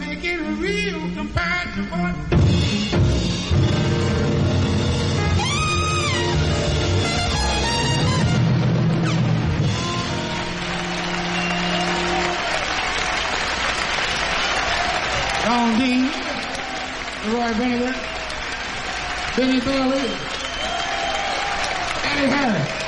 make real Don Dean, Roy Benedict, Benny Bailey, Eddie Harris.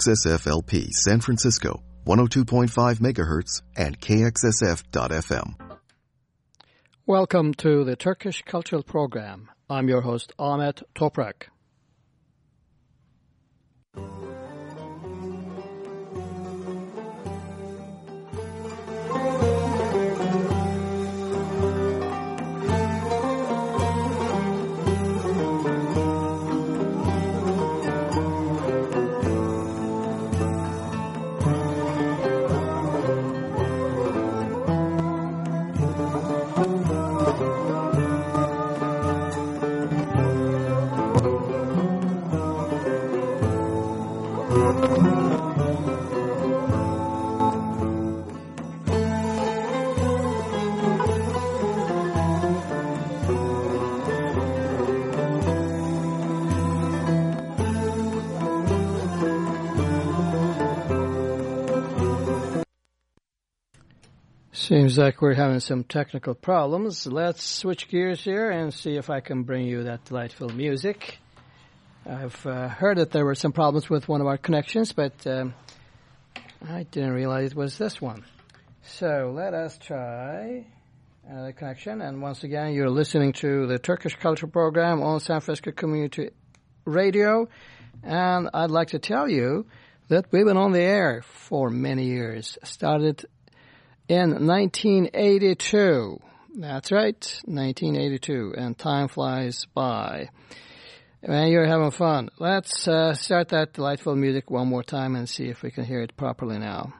KXSFLP San Francisco, 102.5 MHz and KXSF.FM. Welcome to the Turkish Cultural Program. I'm your host Ahmet Toprak. Seems like we're having some technical problems. Let's switch gears here and see if I can bring you that delightful music. I've uh, heard that there were some problems with one of our connections, but um, I didn't realize it was this one. So let us try another connection. And once again, you're listening to the Turkish Culture Program on San Francisco Community Radio. And I'd like to tell you that we've been on the air for many years. Started in 1982. That's right, 1982. And time flies by. Man, you're having fun. Let's uh, start that delightful music one more time and see if we can hear it properly now.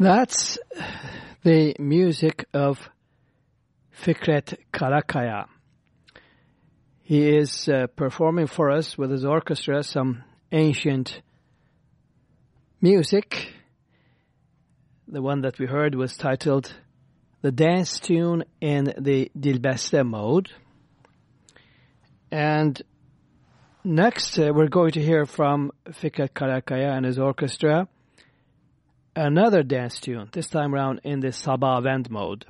That's the music of Fikret Karakaya. He is uh, performing for us with his orchestra some ancient music. The one that we heard was titled The Dance Tune in the Dilbeste mode. And next uh, we're going to hear from Fikret Karakaya and his orchestra another dance tune, this time around in the Sabavend mode.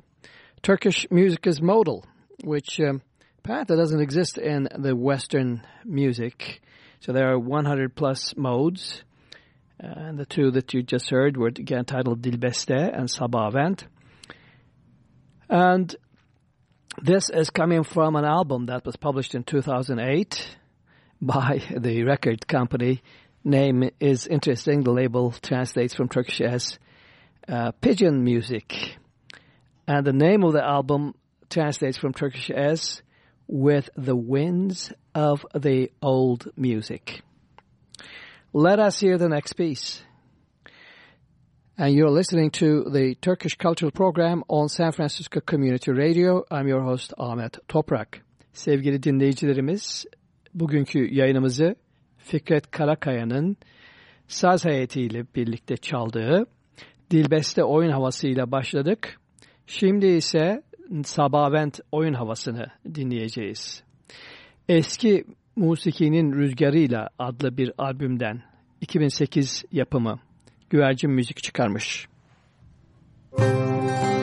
Turkish music is modal, which um, apparently doesn't exist in the Western music. So there are 100 plus modes. Uh, and the two that you just heard were again titled Dilbeste and Sabavend. And this is coming from an album that was published in 2008 by the record company name is interesting. The label translates from Turkish as uh, Pigeon Music. And the name of the album translates from Turkish as With the Winds of the Old Music. Let us hear the next piece. And you're listening to the Turkish Cultural Program on San Francisco Community Radio. I'm your host Ahmet Toprak. Sevgili dinleyicilerimiz, bugünkü yayınımızı Fikret Karakaya'nın saz heyetiyle birlikte çaldığı Dilbeste oyun havasıyla başladık. Şimdi ise Sabavent oyun havasını dinleyeceğiz. Eski Musikinin Rüzgarıyla adlı bir albümden 2008 yapımı Güvercin Müzik çıkarmış. Müzik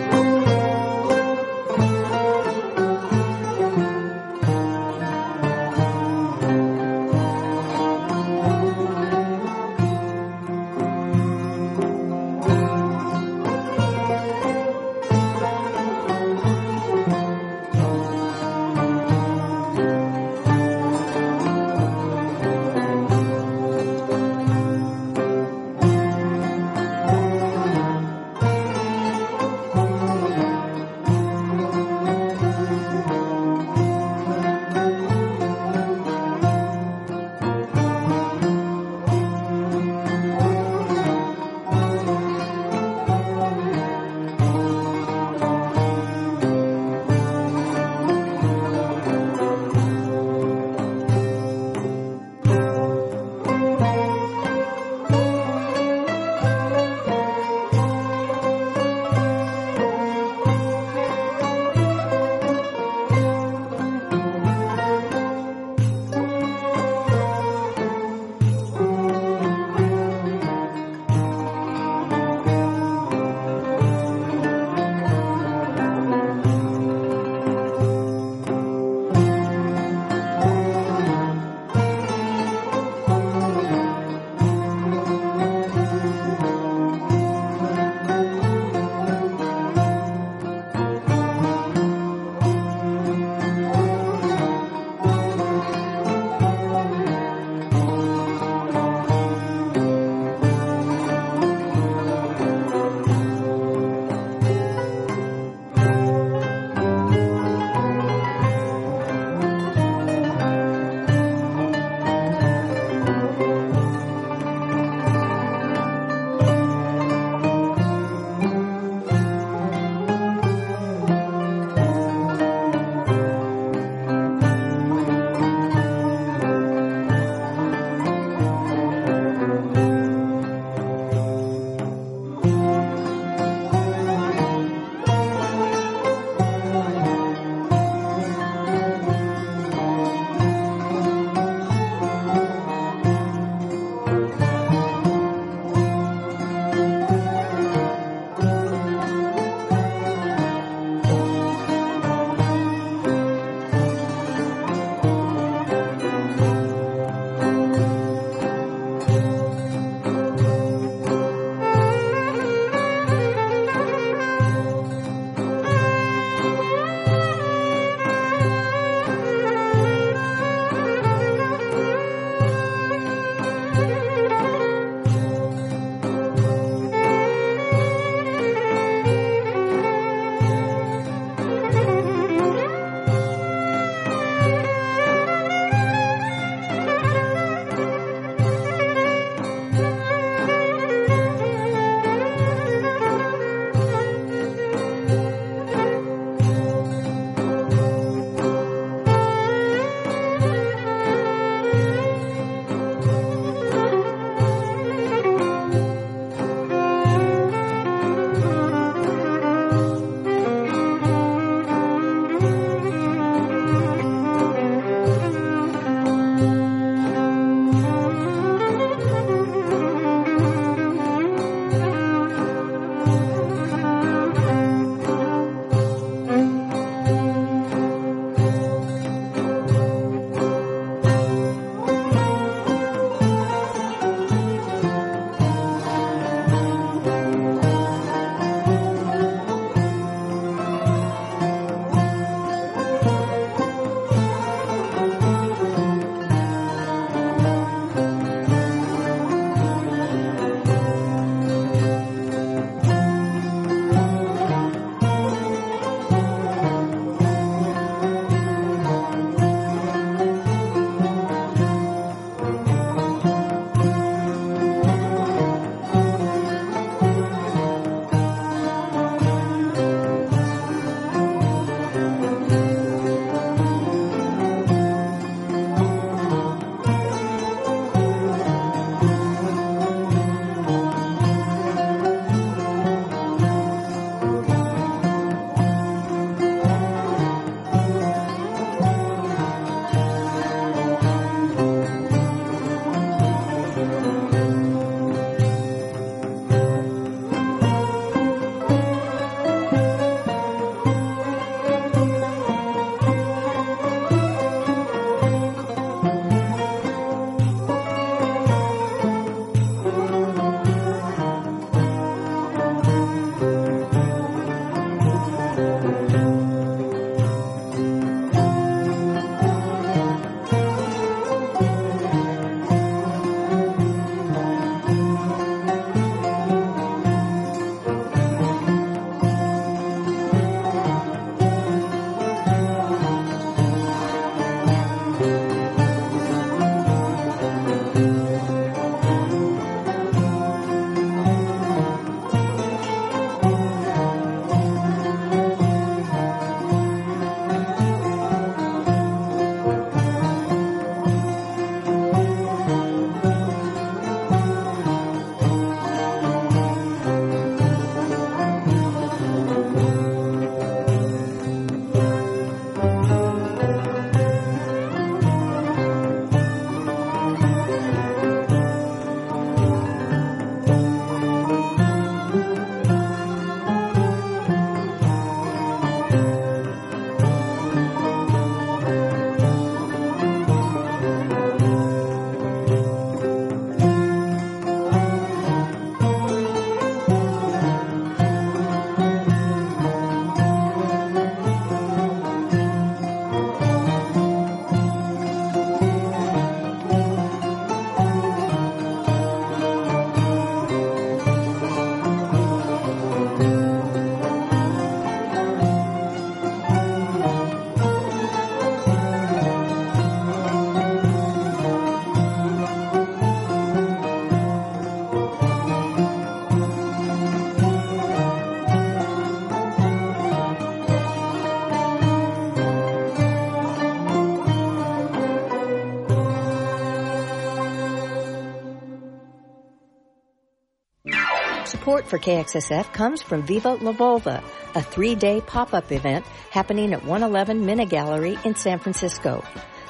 for KXSF comes from Viva La Vulva, a three-day pop-up event happening at 111 Minna Gallery in San Francisco.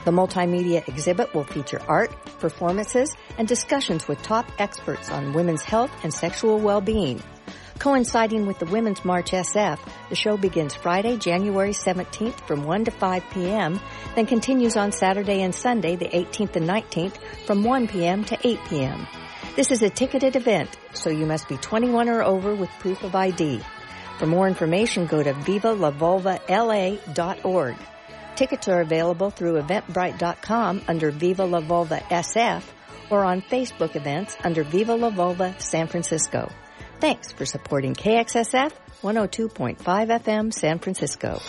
The multimedia exhibit will feature art, performances, and discussions with top experts on women's health and sexual well-being. Coinciding with the Women's March SF, the show begins Friday, January 17th from 1 to 5 p.m., then continues on Saturday and Sunday, the 18th and 19th, from 1 p.m. to 8 p.m. This is a ticketed event, so you must be 21 or over with proof of ID. For more information, go to vivalavulvala.org. Tickets are available through eventbrite.com under Viva La Vulva SF or on Facebook events under Viva La Vulva San Francisco. Thanks for supporting KXSF 102.5 FM San Francisco.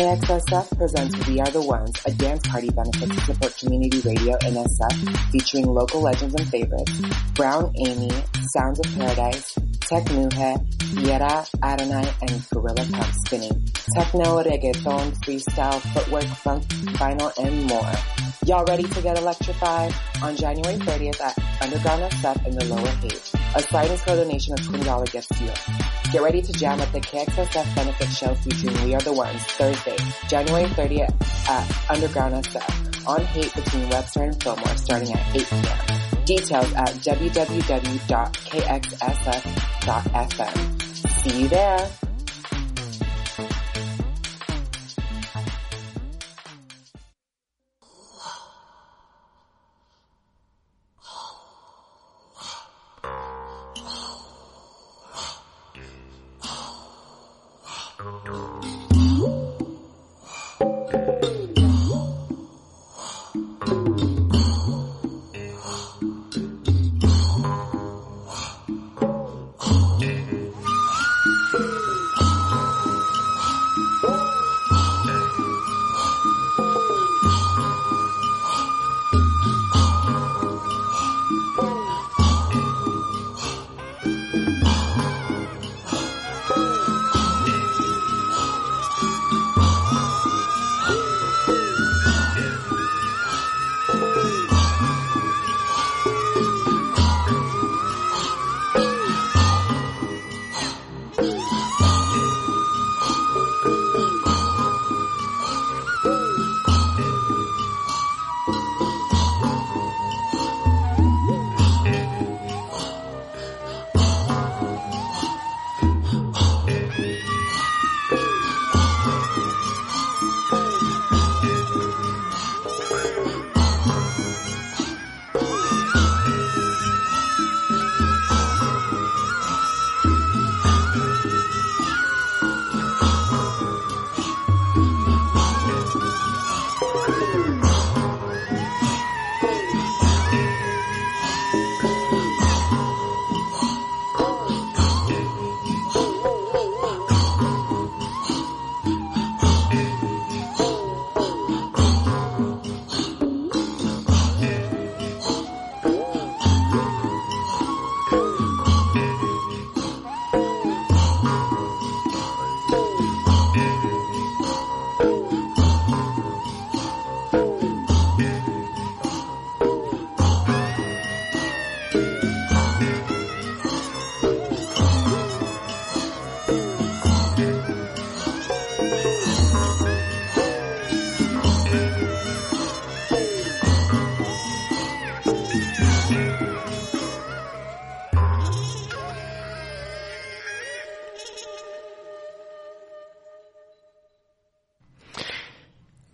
KXSF presents We Are the Ones, a dance party benefit to support community radio in SF, featuring local legends and favorites. Brown Amy, Sounds of Paradise, Tech Yera Adonai, and Gorilla Pump Spinning. Techno, reggaeton, freestyle, footwork, funk, vinyl, and more. Y'all ready to get electrified? On January 30th at Underground SF in the Lower Haight. A sliding scale donation of $20 gets you. Get ready to jam at the KXSF benefit show featuring We Are the Ones Thursday, January 30th at Underground SF on Haight between Webster and Fillmore starting at 8 p.m. Details at www.kxsf.fm. See you there.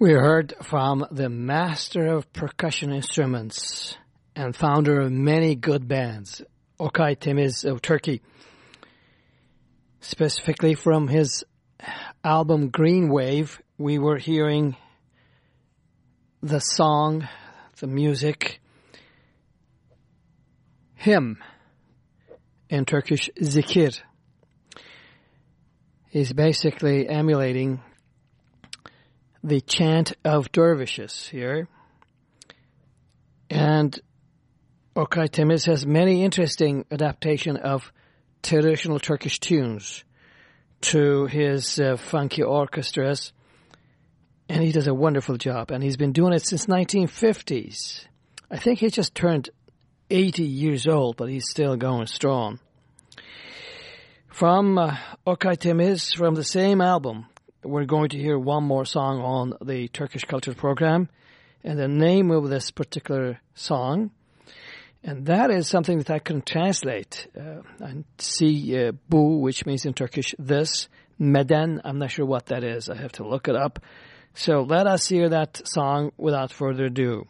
We heard from the master of percussion instruments and founder of many good bands, Okay Temiz of Turkey. Specifically from his album Green Wave, we were hearing the song, the music, hymn in Turkish zikir. He's basically emulating the chant of dervishes here. And Okay Temiz has many interesting adaptation of traditional Turkish tunes to his uh, funky orchestras and he does a wonderful job. And he's been doing it since 1950s. I think he just turned 80 years old, but he's still going strong. From uh, Temiz, from the same album, we're going to hear one more song on the Turkish Culture program. And the name of this particular song, and that is something that I can translate uh, and see uh, bu, which means in Turkish this, meden, I'm not sure what that is. I have to look it up. So let us hear that song without further ado.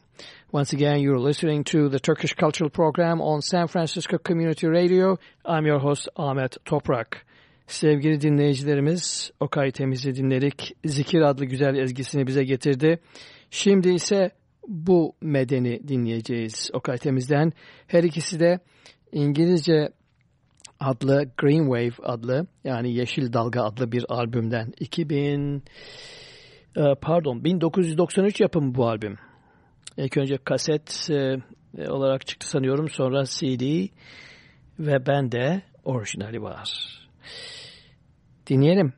Once again, you're listening to the Turkish Cultural Program on San Francisco Community Radio. I'm your host Ahmet Toprak. Sevgili dinleyicilerimiz, Okay Temiz'i dinledik. Zikir adlı güzel ezgisini bize getirdi. Şimdi ise bu medeni dinleyeceğiz Okay Temiz'den. Her ikisi de İngilizce adlı Green Wave adlı yani Yeşil Dalga adlı bir albümden 2000 e, pardon 1993 yapımı bu albüm. İlk önce kaset e, olarak çıktı sanıyorum. Sonra CD ve bende orijinali var. Tinieren.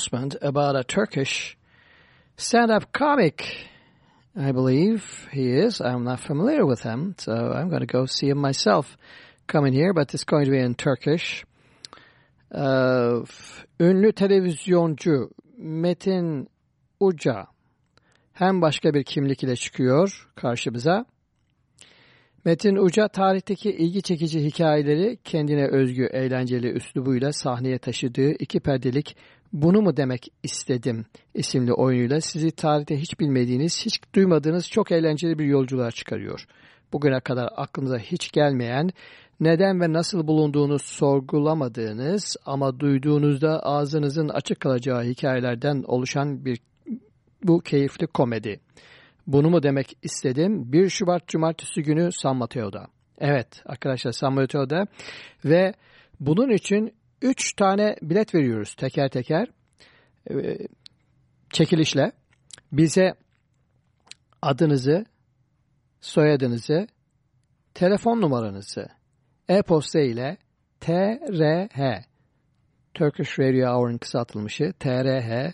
Announcement about a Turkish stand-up comic. I believe he is. I'm not familiar with him, so I'm going to go see him myself coming here, but it's going to be in Turkish. Uh, ünlü televizyoncu Metin Uca hem başka bir kimlik ile çıkıyor karşımıza. Metin Uca tarihteki ilgi çekici hikayeleri kendine özgü eğlenceli üslubuyla sahneye taşıdığı iki perdelik Bunu mu demek istedim isimli oyunuyla sizi tarihte hiç bilmediğiniz, hiç duymadığınız çok eğlenceli bir yolculuğa çıkarıyor. Bugüne kadar aklınıza hiç gelmeyen, neden ve nasıl bulunduğunu sorgulamadığınız ama duyduğunuzda ağzınızın açık kalacağı hikayelerden oluşan bir bu keyifli komedi. Bunu mu demek istedim? 1 Şubat Cumartesi günü San Mateo'da. Evet arkadaşlar San Mateo'da ve bunun için 3 tane bilet veriyoruz teker teker ee, çekilişle. Bize adınızı, soyadınızı, telefon numaranızı, e-posta ile TRH Turkish Radio Hour'ın kısaltılmışı TRH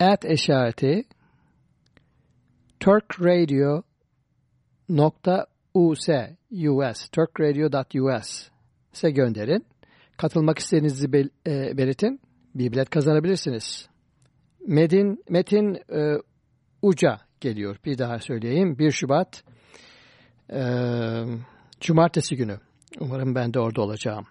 at işareti turkradio.us US turkradio.us ise gönderin. Katılmak istediğinizi bel e, belirtin. Bir bilet kazanabilirsiniz. Medin, Metin e, Uca geliyor. Bir daha söyleyeyim. 1 Şubat e, Cumartesi günü. Umarım ben de orada olacağım.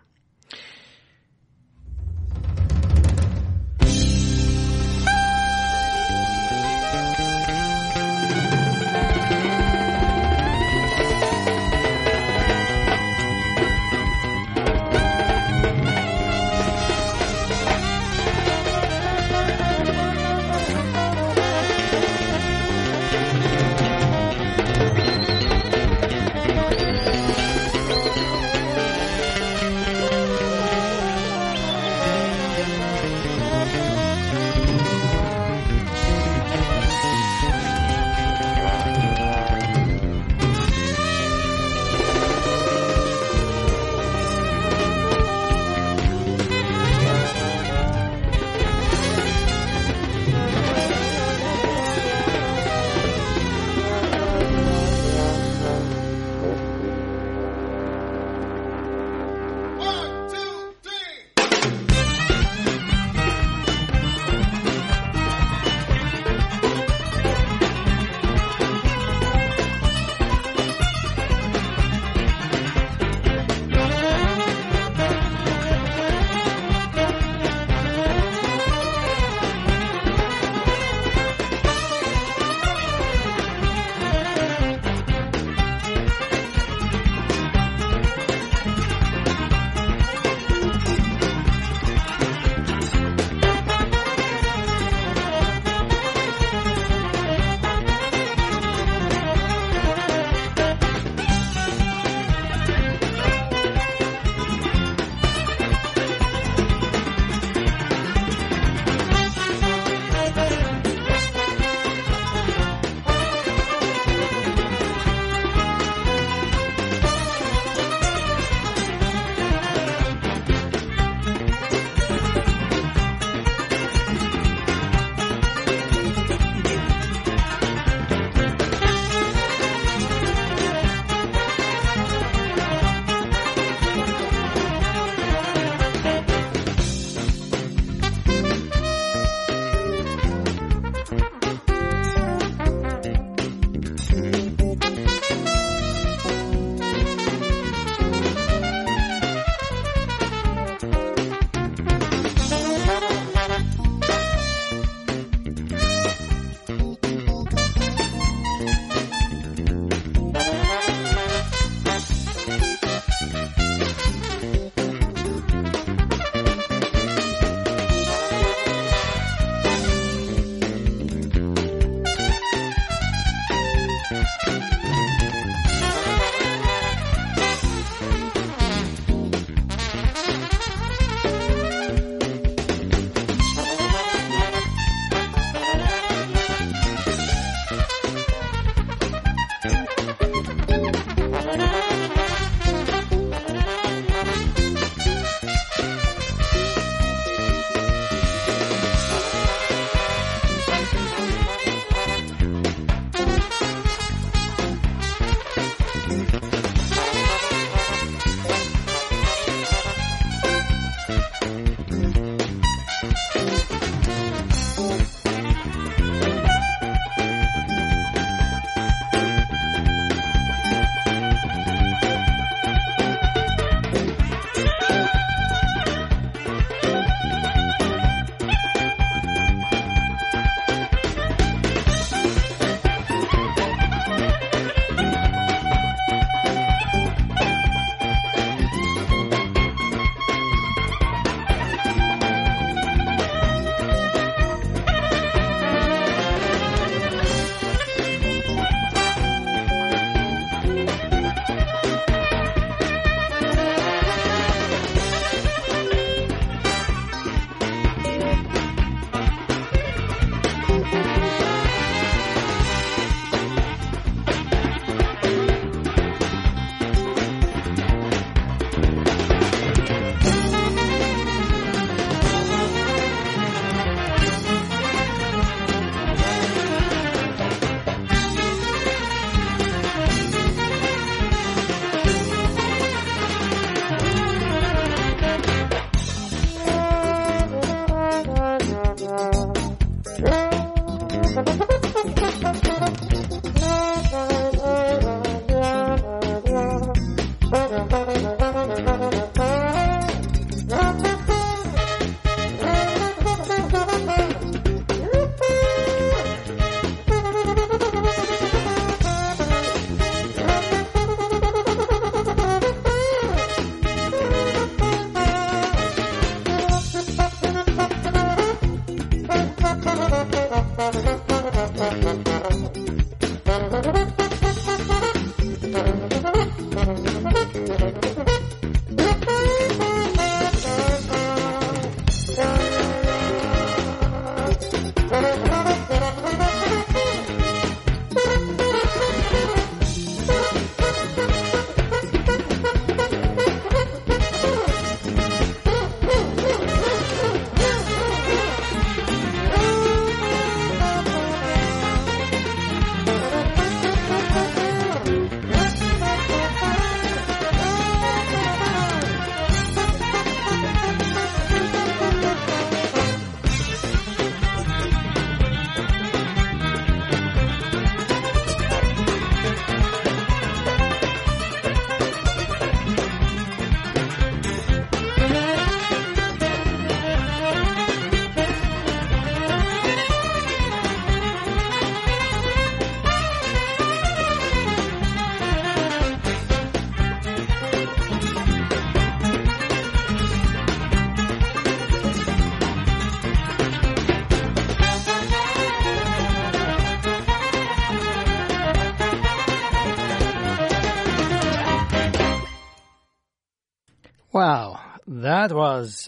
That was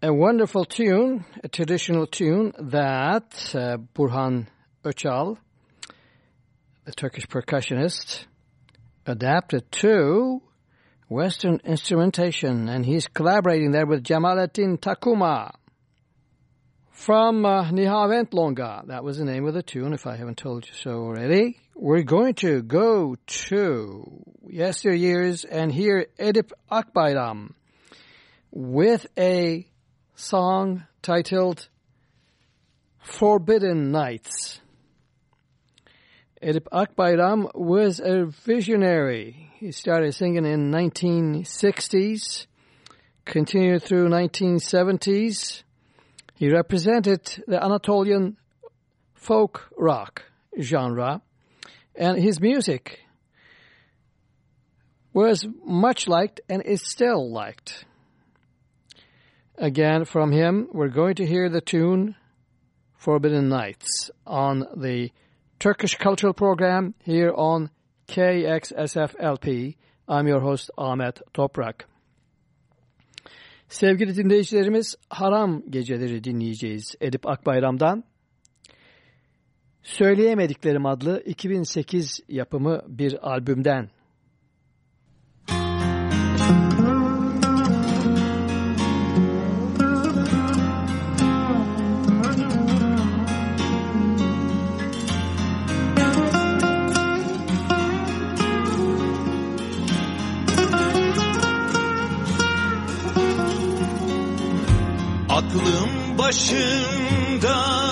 a wonderful tune, a traditional tune that uh, Burhan Öçal, the Turkish percussionist, adapted to Western instrumentation, and he's collaborating there with Jamaaladeen Tacuma from uh, Nihavend Longa. That was the name of the tune, if I haven't told you so already. We're going to go to yesteryears and hear Edip Akbayram with a song titled Forbidden Nights. Edip Akbayram was a visionary. He started singing in 1960s, continued through 1970s. He represented the Anatolian folk rock genre and his music was much liked and is still liked. Again, from him, we're going to hear the tune Forbidden Nights on the Turkish Cultural Program here on KXSFLP. I'm your host Ahmet Toprak. Sevgili dinleyicilerimiz Haram Geceleri dinleyeceğiz Edip Akbayram'dan. Söyleyemediklerim adlı 2008 yapımı bir albümden. Aklım başımda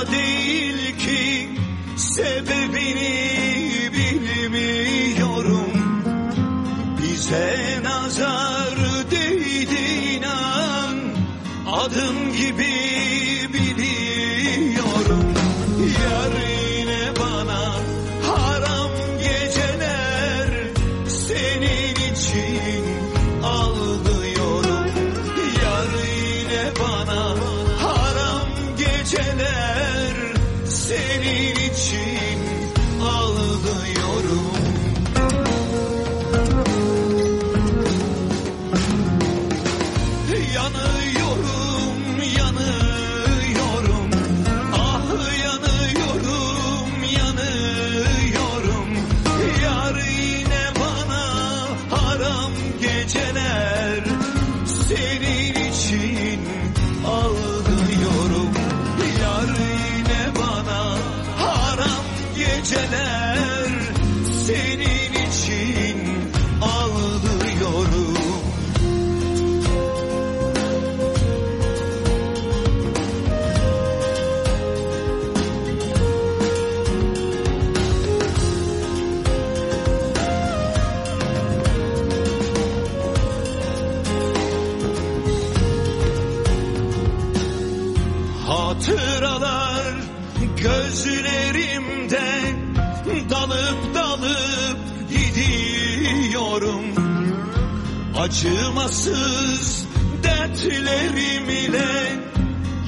Acımasız dertlerimle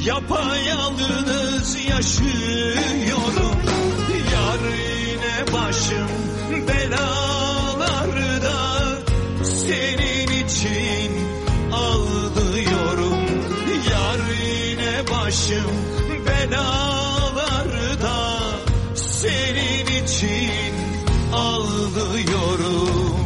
yapayalnız yaşıyorum. Yar yine başım belalarda senin için ağlıyorum. Yar yine başım belalarda senin için ağlıyorum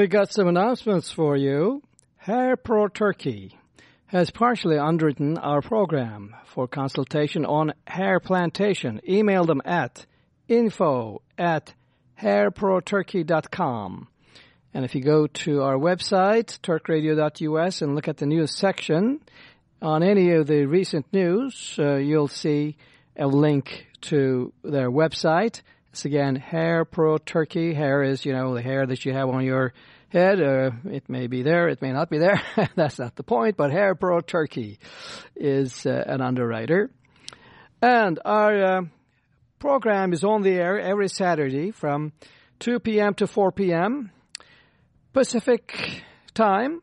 we got some announcements for you. Hair Pro Turkey has partially underwritten our program for consultation on hair plantation. Email them at info at hairproturkey.com. And if you go to our website, turkradio.us, and look at the news section, on any of the recent news, uh, you'll see a link to their website. It's again Hair Pro Turkey. Hair is, you know, the hair that you have on your head. Uh, it may be there, it may not be there. That's not the point. But Hair Pro Turkey is uh, an underwriter. And our uh, program is on the air every Saturday from 2 p.m. to 4 p.m. Pacific time.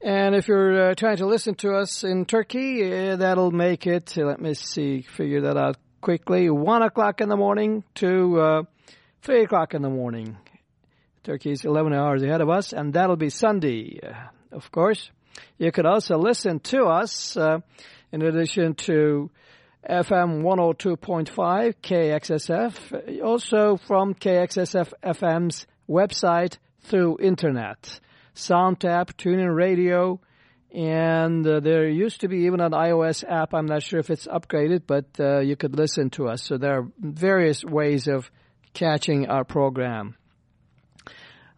And if you're uh, trying to listen to us in Turkey, uh, that'll make it, let me see, figure that out quickly, 1 o'clock in the morning to uh, 3 o'clock in the morning. Turkey is 11 hours ahead of us, and that'll be Sunday, uh, of course. You could also listen to us uh, in addition to FM 102.5 KXSF, also from KXSF FM's website through internet. SoundTap, TuneIn Radio, and uh, there used to be even an iOS app. I'm not sure if it's upgraded, but uh, you could listen to us. So there are various ways of catching our program.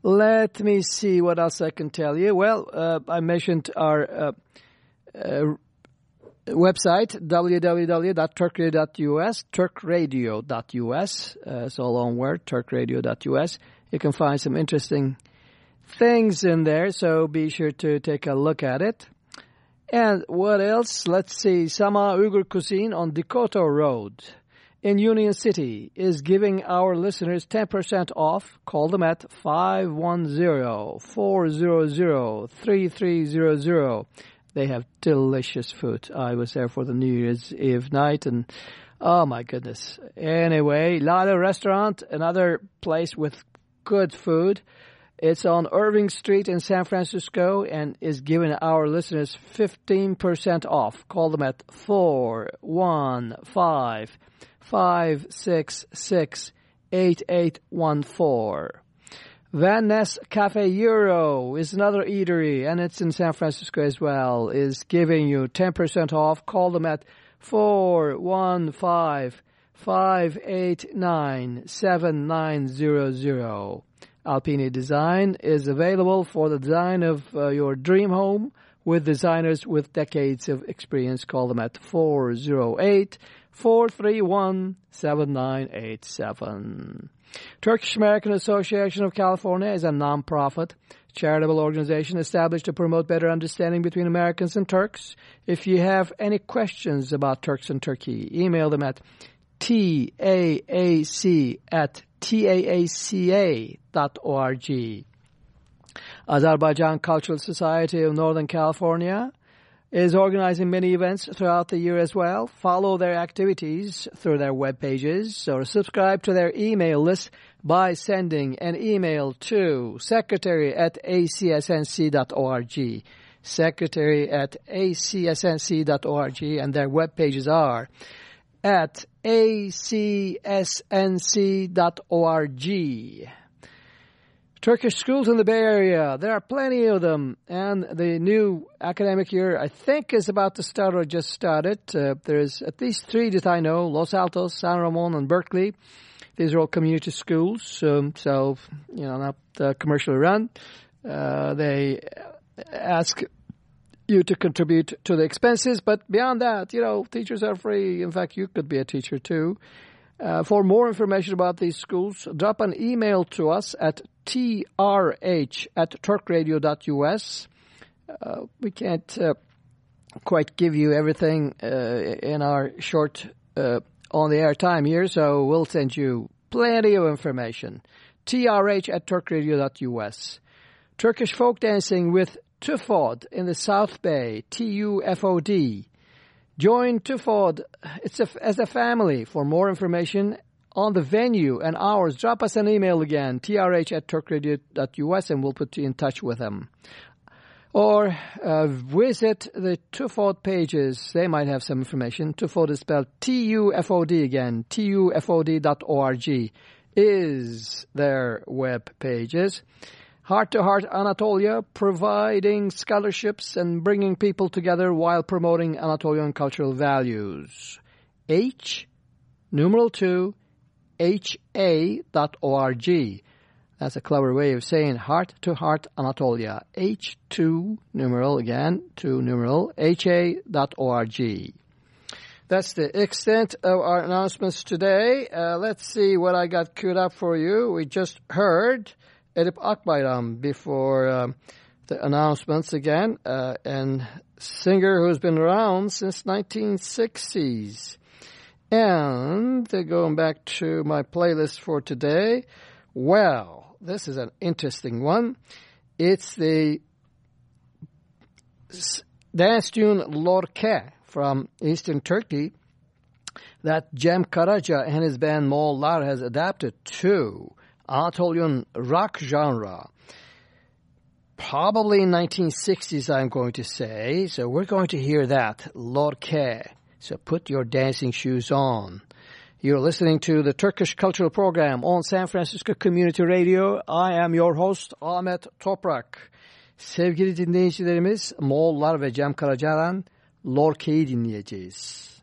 Let me see what else I can tell you. Well, uh, I mentioned our uh, uh, website, www.turkradio.us, turkradio.us. Uh, it's all one word, turkradio.us. You can find some interesting things in there, so be sure to take a look at it. And what else? Let's see. Sama Uyghur Cuisine on Dakota Road in Union City is giving our listeners 10% off. Call them at 510-400-3300. They have delicious food. I was there for the New Year's Eve night and oh my goodness. Anyway, Lada Restaurant, another place with good food. It's on Irving Street in San Francisco and is giving our listeners 15% off. Call them at 415-566-8814. Van Ness Cafe Euro is another eatery, and it's in San Francisco as well, is giving you 10% off. Call them at 415-589-7900. Alpini Design is available for the design of uh, your dream home with designers with decades of experience. Call them at 408-431-7987. Turkish American Association of California is a nonprofit charitable organization established to promote better understanding between Americans and Turks. If you have any questions about Turks and Turkey, email them at taac at taaca.org. Azerbaijan Cultural Society of Northern California is organizing many events throughout the year as well. Follow their activities through their web pages or subscribe to their email list by sending an email to secretary at acsnc.org. Secretary at acsnc.org and their web pages are at acsnc.org. Turkish schools in the Bay Area, there are plenty of them, and the new academic year, I think, is about to start or just started. Uh, there's at least three that I know, Los Altos, San Ramon, and Berkeley. These are all community schools, um, so, you know, not uh, commercially run. Uh, they ask you to contribute to the expenses. But beyond that, you know, teachers are free. In fact, you could be a teacher too. Uh, for more information about these schools, drop an email to us at trh at turkradio.us. Uh, we can't uh, quite give you everything uh, in our short uh, on-the-air time here, so we'll send you plenty of information. trh at turkradio.us. Turkish folk dancing with Tufod in the South Bay, T-U-F-O-D. Join Tufod as a family. For more information on the venue and hours, drop us an email again, trh at turkradio.us, and we'll put you in touch with them. Or uh, visit the Tufod pages. They might have some information. Tufod is spelled T-U-F-O-D again, T-U-F-O-D.org is their web pages. Heart to Heart Anatolia, providing scholarships and bringing people together while promoting Anatolian cultural values. H, numeral 2, ha.org. That's a clever way of saying Heart to Heart Anatolia. H2 numeral again, 2 numeral, ha.org. That's the extent of our announcements today. Uh, let's see what I got queued up for you. We just heard Edip Akbayram before um, the announcements again, uh, and singer who's been around since 1960s. And going back to my playlist for today, well, this is an interesting one. It's the dance tune Lorke from Eastern Turkey that Cem Karaca and his band Moğollar has adapted to Anatolian rock genre. Probably in 1960s, I'm going to say. So we're going to hear that, Lorke. So put your dancing shoes on. You're listening to the Turkish Cultural Program on San Francisco Community Radio. I am your host Ahmet Toprak. Sevgili dinleyicilerimiz Moğollar ve Cem Karaca'dan Lorke'yi dinleyeceğiz.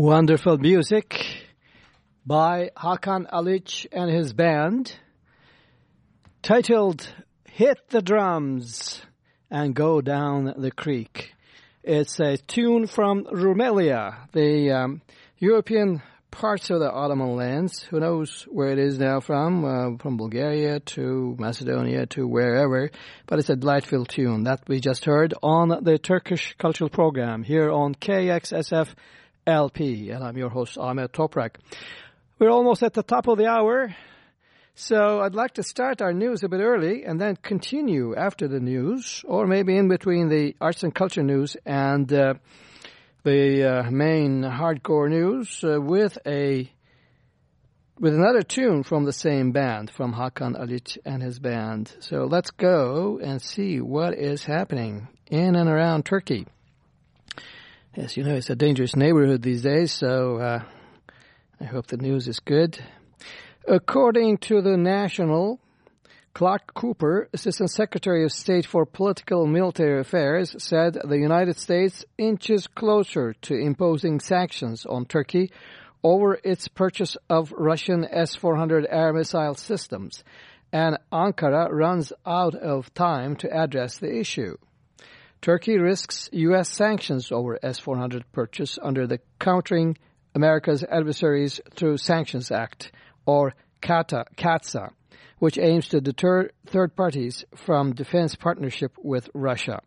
Wonderful music by Hakan Alıç and his band titled Hit the Drums and Go Down the Creek. It's a tune from Rumelia, the um, European parts of the Ottoman lands. Who knows where it is now from, uh, from Bulgaria to Macedonia to wherever. But it's a delightful tune that we just heard on the Turkish Cultural Program here on KXSF LP. And I'm your host, Ahmet Toprak. We're almost at the top of the hour. So I'd like to start our news a bit early and then continue after the news, or maybe in between the arts and culture news and uh, the uh, main hardcore news uh, with a with another tune from the same band, from Hakan Alıç and his band. So let's go and see what is happening in and around Turkey. As you know, it's a dangerous neighborhood these days, so uh, I hope the news is good. According to the National, Clark Cooper, Assistant Secretary of State for Political and Military Affairs, said the United States inches closer to imposing sanctions on Turkey over its purchase of Russian S-400 air missile systems, and Ankara runs out of time to address the issue. Turkey risks U.S. sanctions over S-400 purchase under the Countering America's Adversaries Through Sanctions Act, or CATA, CAATSA, which aims to deter third parties from defense partnership with Russia.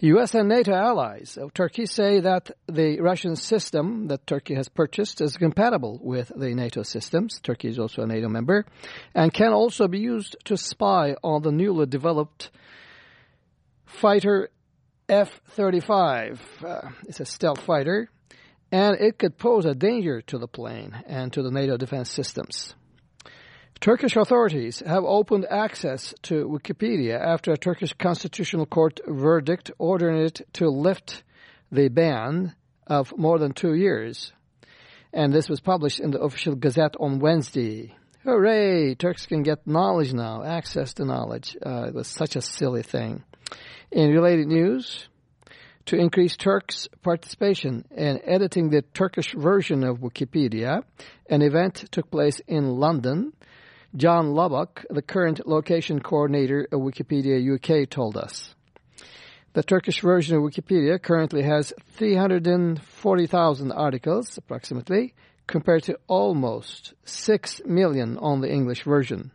U.S. and NATO allies of Turkey say that the Russian system that Turkey has purchased is compatible with the NATO systems. Turkey is also a NATO member and can also be used to spy on the newly developed fighter F-35. Uh, it's a stealth fighter and it could pose a danger to the plane and to the NATO defense systems. Turkish authorities have opened access to Wikipedia after a Turkish Constitutional Court verdict ordering it to lift the ban of more than two years. And this was published in the official gazette on Wednesday. Hooray! Turks can get knowledge now, access to knowledge. Uh, it was such a silly thing. In related news, to increase Turks' participation in editing the Turkish version of Wikipedia, an event took place in London. John Lubbock, the current location coordinator of Wikipedia UK, told us. The Turkish version of Wikipedia currently has 340,000 articles, approximately, compared to almost 6 million on the English version.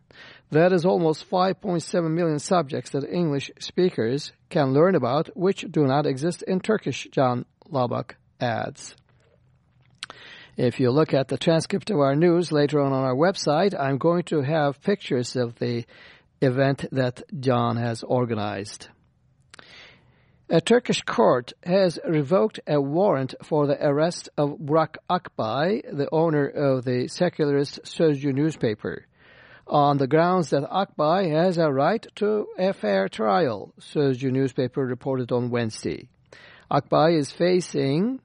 That is almost 5.7 million subjects that English speakers can learn about, which do not exist in Turkish, John Lubbock adds. If you look at the transcript of our news later on on our website, I'm going to have pictures of the event that John has organized. A Turkish court has revoked a warrant for the arrest of Burak Akbay, the owner of the secularist Sözcü newspaper on the grounds that Akbay has a right to a fair trial, Sözcü newspaper reported on Wednesday. Akbay is facing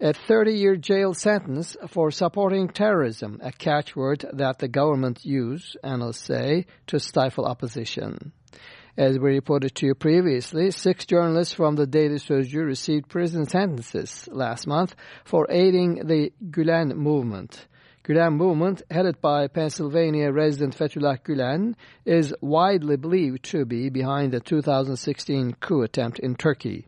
a 30-year jail sentence for supporting terrorism, a catchword that the government use, analysts say, to stifle opposition. As we reported to you previously, six journalists from the Daily Sözcü received prison sentences last month for aiding the Gulen movement. Gulen movement, headed by Pennsylvania resident Fethullah Gulen, is widely believed to be behind the 2016 coup attempt in Turkey.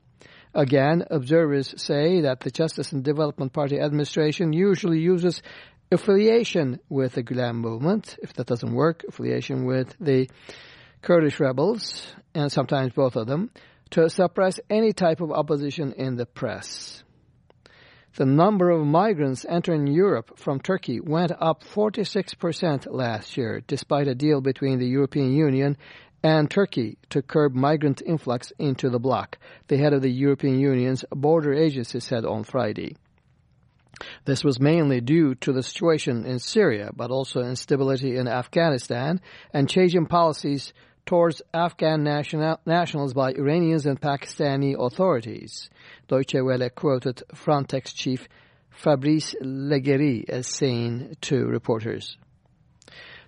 Again, observers say that the Justice and Development Party administration usually uses affiliation with the Gulen movement, if that doesn't work, affiliation with the Kurdish rebels, and sometimes both of them, to suppress any type of opposition in the press the number of migrants entering Europe from Turkey went up 46% last year, despite a deal between the European Union and Turkey to curb migrant influx into the bloc, the head of the European Union's border agency said on Friday. This was mainly due to the situation in Syria, but also instability in Afghanistan and changing policies towards Afghan national, nationals by Iranians and Pakistani authorities. Deutsche Welle quoted Frontex chief Fabrice Leggeri as saying to reporters.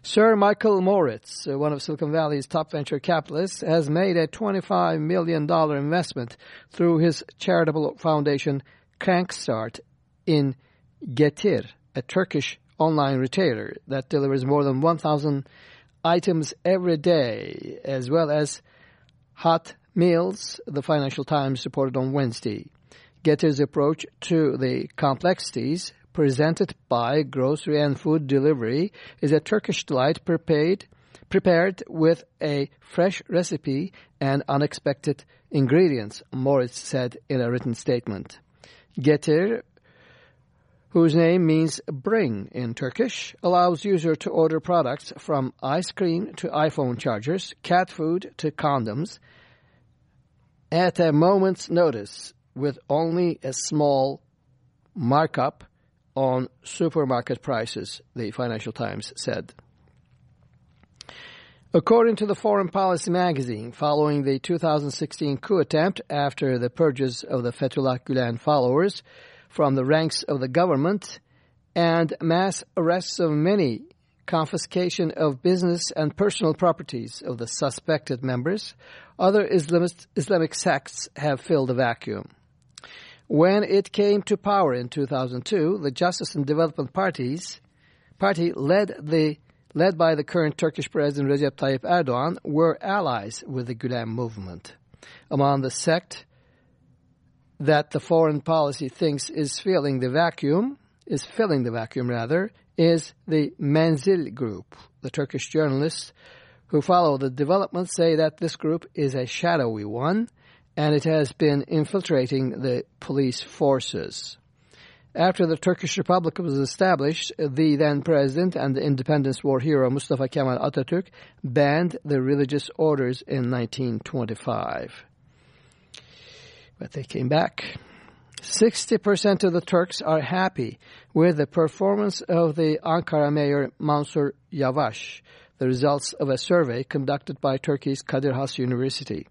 Sir Michael Moritz, one of Silicon Valley's top venture capitalists, has made a $25 million investment through his charitable foundation Crankstart in Getir, a Turkish online retailer that delivers more than 1,000 items every day, as well as hot meals, the Financial Times reported on Wednesday. Getir's approach to the complexities presented by grocery and food delivery is a Turkish delight prepared, prepared with a fresh recipe and unexpected ingredients, Moritz said in a written statement. Getir, whose name means bring in Turkish, allows user to order products from ice cream to iPhone chargers, cat food to condoms, at a moment's notice with only a small markup on supermarket prices, the Financial Times said. According to the Foreign Policy magazine, following the 2016 coup attempt after the purges of the Fethullah Gulen followers from the ranks of the government and mass arrests of many, confiscation of business and personal properties of the suspected members, other Islamist, Islamic sects have filled the vacuum. When it came to power in 2002, the Justice and Development Parties party led the led by the current Turkish President Recep Tayyip Erdogan were allies with the Gulen movement. Among the sect that the foreign policy thinks is filling the vacuum, is filling the vacuum rather, is the Menzil group. The Turkish journalists who follow the development say that this group is a shadowy one and it has been infiltrating the police forces. After the Turkish Republic was established, the then president and the independence war hero Mustafa Kemal Atatürk banned the religious orders in 1925. But they came back. 60% of the Turks are happy with the performance of the Ankara mayor Mansur Yavaş, the results of a survey conducted by Turkey's Kadir Has University.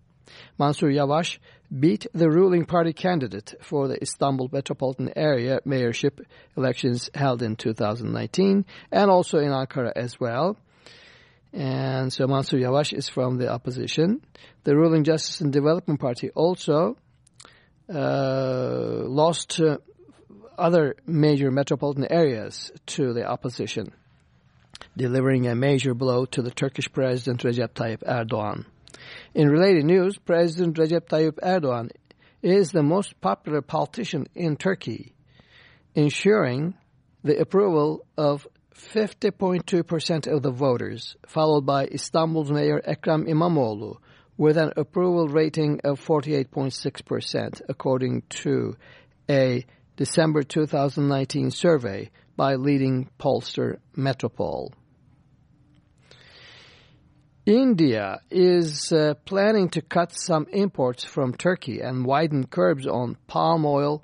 Mansur Yavaş beat the ruling party candidate for the Istanbul metropolitan area mayorship elections held in 2019 and also in Ankara as well. And so Mansur Yavaş is from the opposition. The ruling Justice and Development Party also lost uh, other major metropolitan areas to the opposition, delivering a major blow to the Turkish President Recep Tayyip Erdogan. In related news, President Recep Tayyip Erdogan is the most popular politician in Turkey, ensuring the approval of 50.2% of the voters, followed by Istanbul's Mayor Ekrem İmamoğlu with an approval rating of 48.6%, according to a December 2019 survey by leading pollster Metropol. India is uh, planning to cut some imports from Turkey and widen curbs on palm oil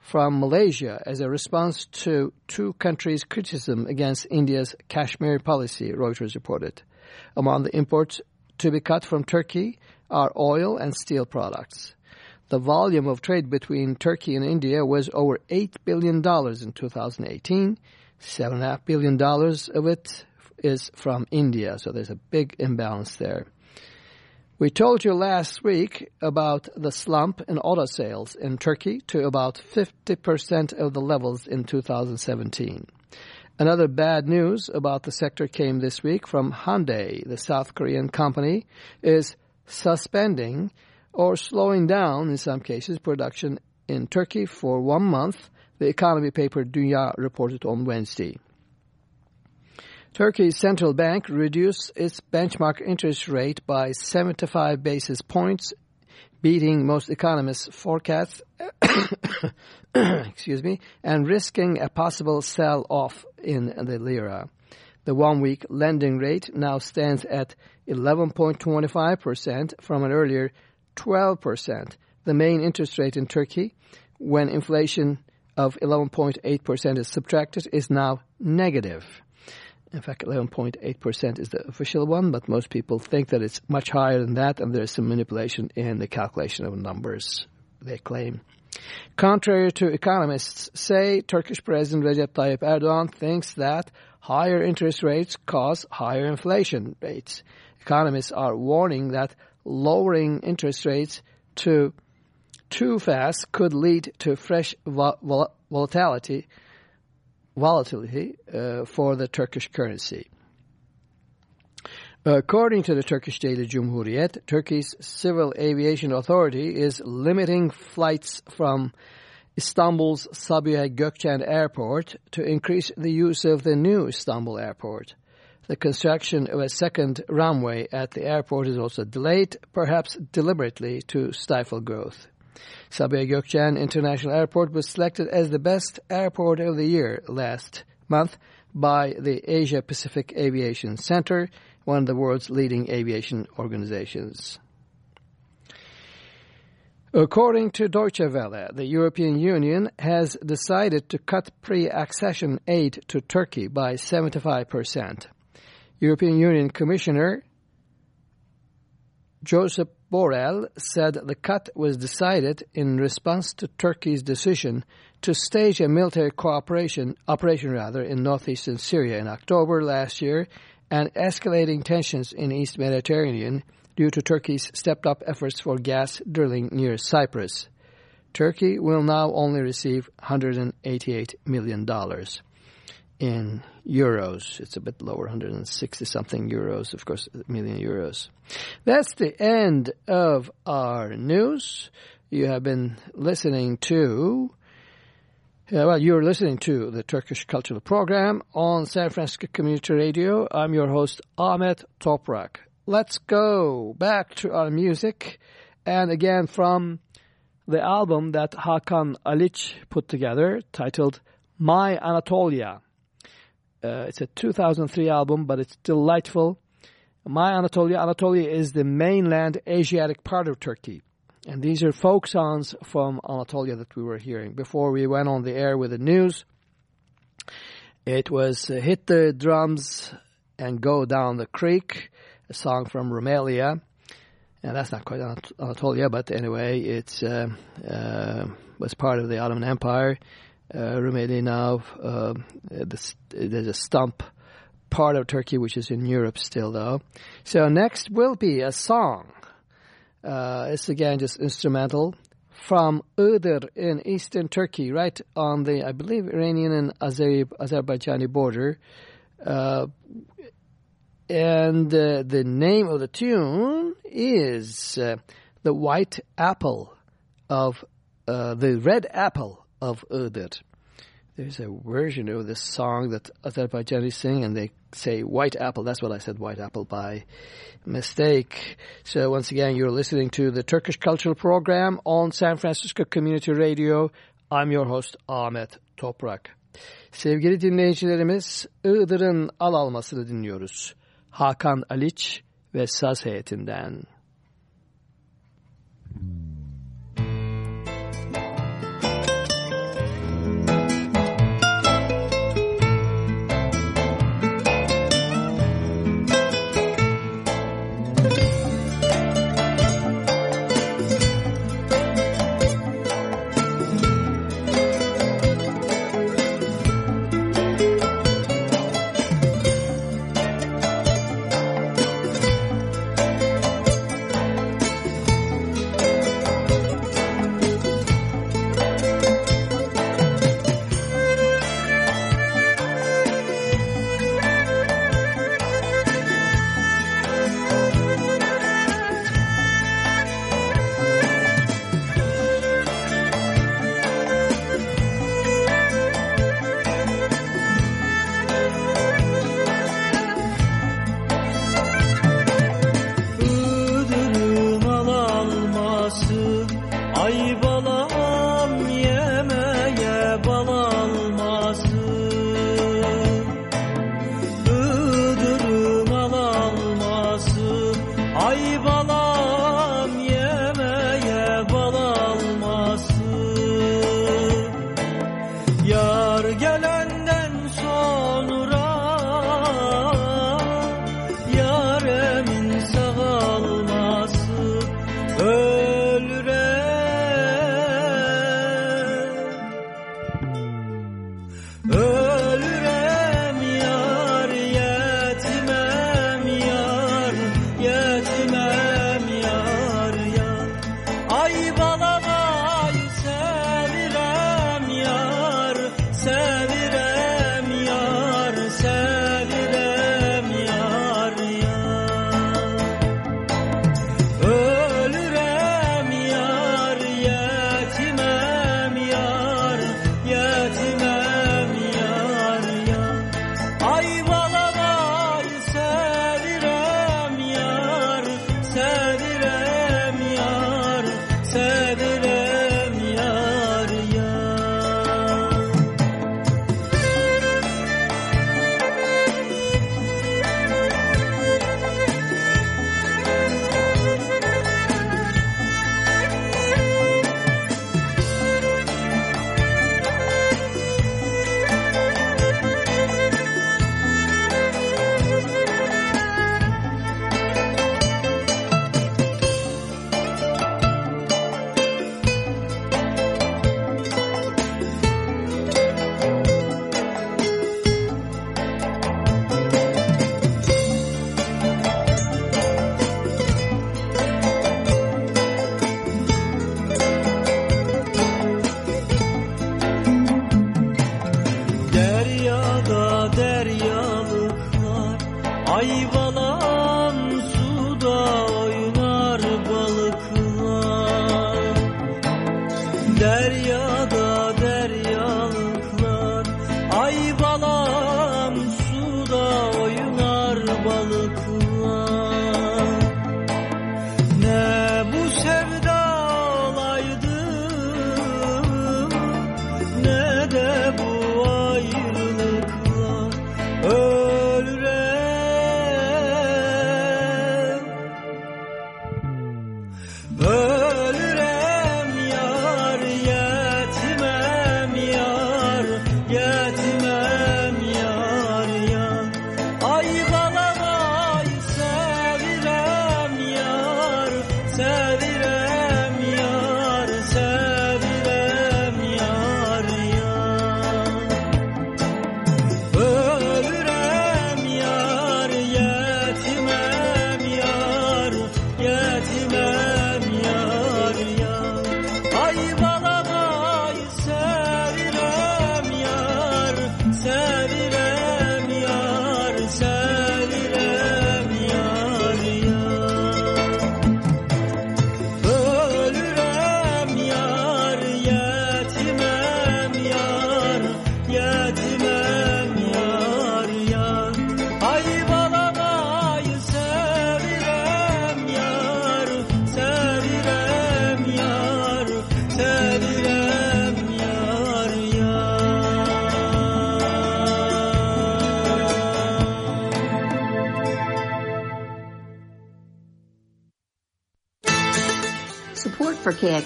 from Malaysia as a response to two countries' criticism against India's Kashmir policy, Reuters reported. Among the imports to be cut from Turkey are oil and steel products. The volume of trade between Turkey and India was over $8 billion in 2018, $7.5 billion of it is from India, so there's a big imbalance there. We told you last week about the slump in auto sales in Turkey to about 50% of the levels in 2017. Another bad news about the sector came this week from Hyundai, the South Korean company, is suspending or slowing down, in some cases, production in Turkey for one month, the economy paper Dünya reported on Wednesday. Turkey's central bank reduced its benchmark interest rate by 75 basis points, beating most economists' forecasts, excuse me, and risking a possible sell-off in the lira. The one-week lending rate now stands at 11.25% from an earlier 12%, the main interest rate in Turkey, when inflation of 11.8% is subtracted, is now negative. In fact, 11.8% is the official one, but most people think that it's much higher than that, and there's some manipulation in the calculation of numbers, they claim. Contrary to economists say, Turkish President Recep Tayyip Erdogan thinks that higher interest rates cause higher inflation rates. Economists are warning that lowering interest rates to too fast could lead to fresh vol vol volatility, volatility uh, for the Turkish currency. According to the Turkish daily Cumhuriyet, Turkey's Civil Aviation Authority is limiting flights from Istanbul's Sabiha Gökçen Airport to increase the use of the new Istanbul Airport. The construction of a second runway at the airport is also delayed, perhaps deliberately to stifle growth. Sabiha Gökçen International Airport was selected as the best airport of the year last month by the Asia Pacific Aviation Center, one of the world's leading aviation organizations. According to Deutsche Welle, the European Union has decided to cut pre-accession aid to Turkey by 75%. European Union Commissioner Joseph Borrell said the cut was decided in response to Turkey's decision to stage a military cooperation operation rather in northeastern Syria in October last year and escalating tensions in East Mediterranean due to Turkey's stepped-up efforts for gas drilling near Cyprus. Turkey will now only receive $188 million in euros. It's a bit lower, 160-something euros, of course, million euros. That's the end of our news. You have been listening to... Uh, well, you're listening to the Turkish Cultural Program on San Francisco Community Radio. I'm your host, Ahmet Toprak. Let's go back to our music. And again, from the album that Hakan Alıç put together, titled My Anatolia. Uh, it's a 2003 album, but it's delightful. My Anatolia. Anatolia is the mainland Asiatic part of Turkey. And these are folk songs from Anatolia that we were hearing. Before we went on the air with the news, it was uh, Hit the Drums and Go Down the Creek, a song from Rumelia. And that's not quite Anatolia, but anyway, it uh, uh, was part of the Ottoman Empire. Uh, Rumelia now, uh, the, there's a stump part of Turkey which is in Europe still, though. So next will be a song. Uh, it's again just instrumental from Iğdır in eastern Turkey, right on the, I believe, Iranian and Azerbaijani border. Uh, and uh, the name of the tune is uh, The White Apple of, The Red Apple of Iğdır. There's a version of this song that uh, Azerbaijanis sing, and they say white apple. That's what I said, white apple, by mistake. So once again, you're listening to the Turkish Cultural Program on San Francisco Community Radio. I'm your host, Ahmet Toprak. Sevgili dinleyicilerimiz, Iğdır'ın al almasını dinliyoruz. Hakan Alıç ve Saz heyetinden.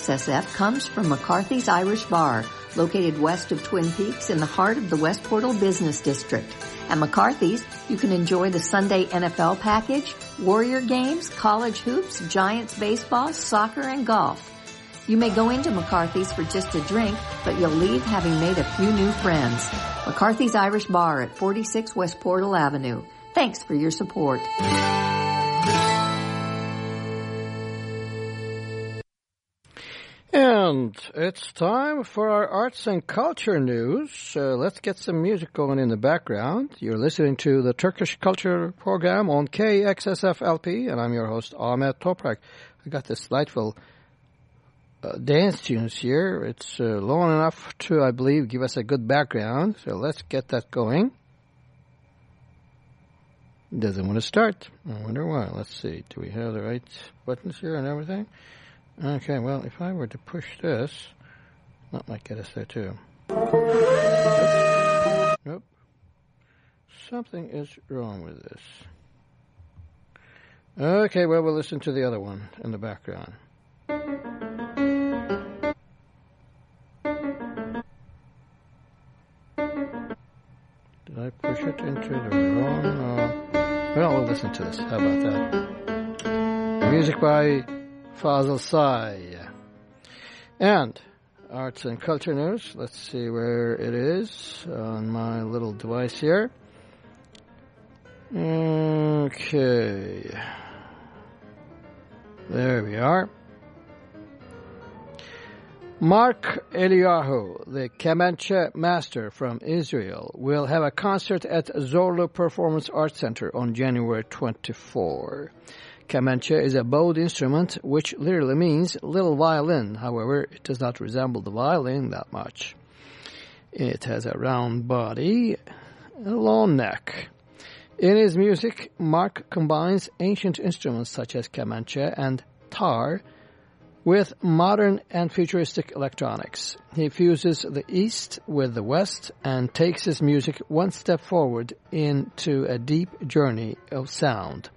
KXSF comes from McCarthy's Irish Bar, located west of Twin Peaks in the heart of the West Portal Business District. At McCarthy's, you can enjoy the Sunday NFL package, Warrior games, college hoops, Giants baseball, soccer, and golf. You may go into McCarthy's for just a drink, but you'll leave having made a few new friends. McCarthy's Irish Bar at 46 West Portal Avenue. Thanks for your support. It's time for our arts and culture news. Uh, let's get some music going in the background. You're listening to the Turkish Culture Program on KXSF LP, and I'm your host, Ahmet Toprak. I got this delightful uh, dance tunes here. It's uh, long enough to, I believe, give us a good background. So let's get that going. Doesn't want to start. I wonder why. Let's see. Do we have the right buttons here and everything? Okay, well, if I were to push this, that might get us there too. Nope. Something is wrong with this. Okay, well, we'll listen to the other one in the background. Did I push it into the wrong? Uh, well, we'll listen to this. How about that? Music by Fazıl Say. And arts and culture news. Let's see where it is on my little device here. Okay. There we are. Mark Eliyahu, the Kemenche master from Israel, will have a concert at Zorlu Performance Arts Center on January 24. Kemenche is a bowed instrument which literally means little violin. However, it does not resemble the violin that much. It has a round body and a long neck. In his music, Mark combines ancient instruments such as Kemenche and tar with modern and futuristic electronics. He fuses the East with the West and takes his music one step forward into a deep journey of sound.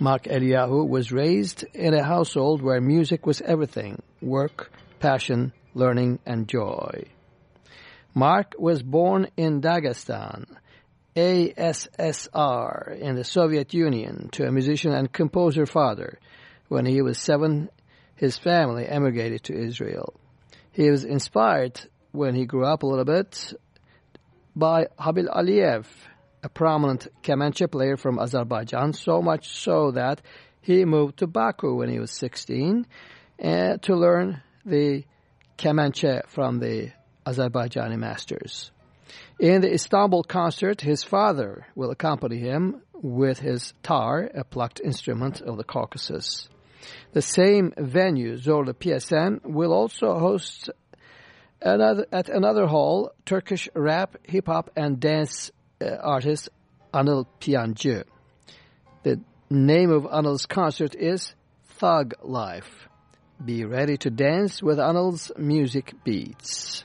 Mark Eliyahu was raised in a household where music was everything, work, passion, learning, and joy. Mark was born in Dagestan, ASSR, in the Soviet Union, to a musician and composer father. When he was seven, his family emigrated to Israel. He was inspired when he grew up a little bit by Habil Aliyev, a prominent Kemenche player from Azerbaijan, so much so that he moved to Baku when he was 16 uh, to learn the Kemenche from the Azerbaijani masters. In the Istanbul concert, his father will accompany him with his tar, a plucked instrument of the Caucasus. The same venue, Zorlu PSM, will also host another, at another hall Turkish rap, hip-hop, and dance Uh, artist Anil Piyancı. The name of Anil's concert is Thug Life. Be ready to dance with Anil's music beats.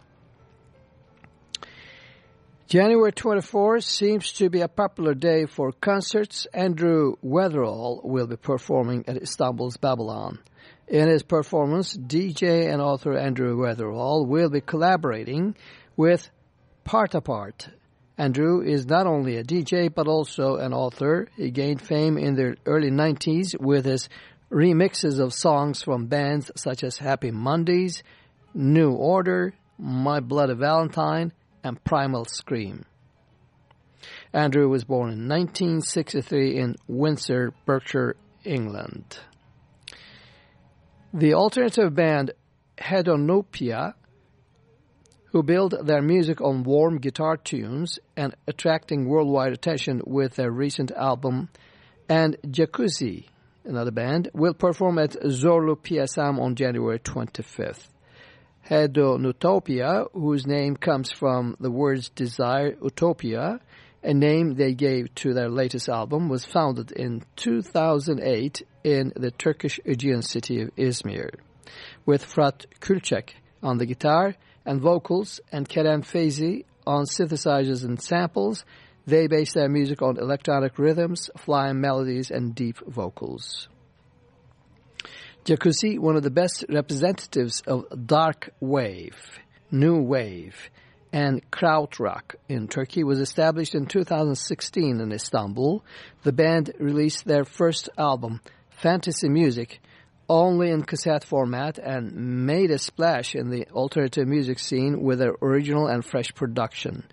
January 24 seems to be a popular day for concerts. Andrew Weatherall will be performing at Istanbul's Babylon. In his performance, DJ and author Andrew Weatherall will be collaborating with Part Apart. Andrew is not only a DJ but also an author. He gained fame in the early 90s with his remixes of songs from bands such as Happy Mondays, New Order, My Bloody Valentine, and Primal Scream. Andrew was born in 1963 in Windsor, Berkshire, England. The alternative band Hedonopia, who build their music on warm guitar tunes and attracting worldwide attention with their recent album, and Jacuzzi, another band, will perform at Zorlu PSM on January 25th. Hedo Hedonutopia, whose name comes from the words desire, utopia, a name they gave to their latest album, was founded in 2008 in the Turkish Aegean city of Izmir, with Frat Kulçek on the guitar and vocals and Kerem Feyzi on synthesizers and samples. They base their music on electronic rhythms, flying melodies, and deep vocals. Jacuzzi, one of the best representatives of dark wave, new wave, and krautrock in Turkey, was established in 2016 in Istanbul. The band released their first album, Fantasy Music, only in cassette format and made a splash in the alternative music scene with their original and fresh production.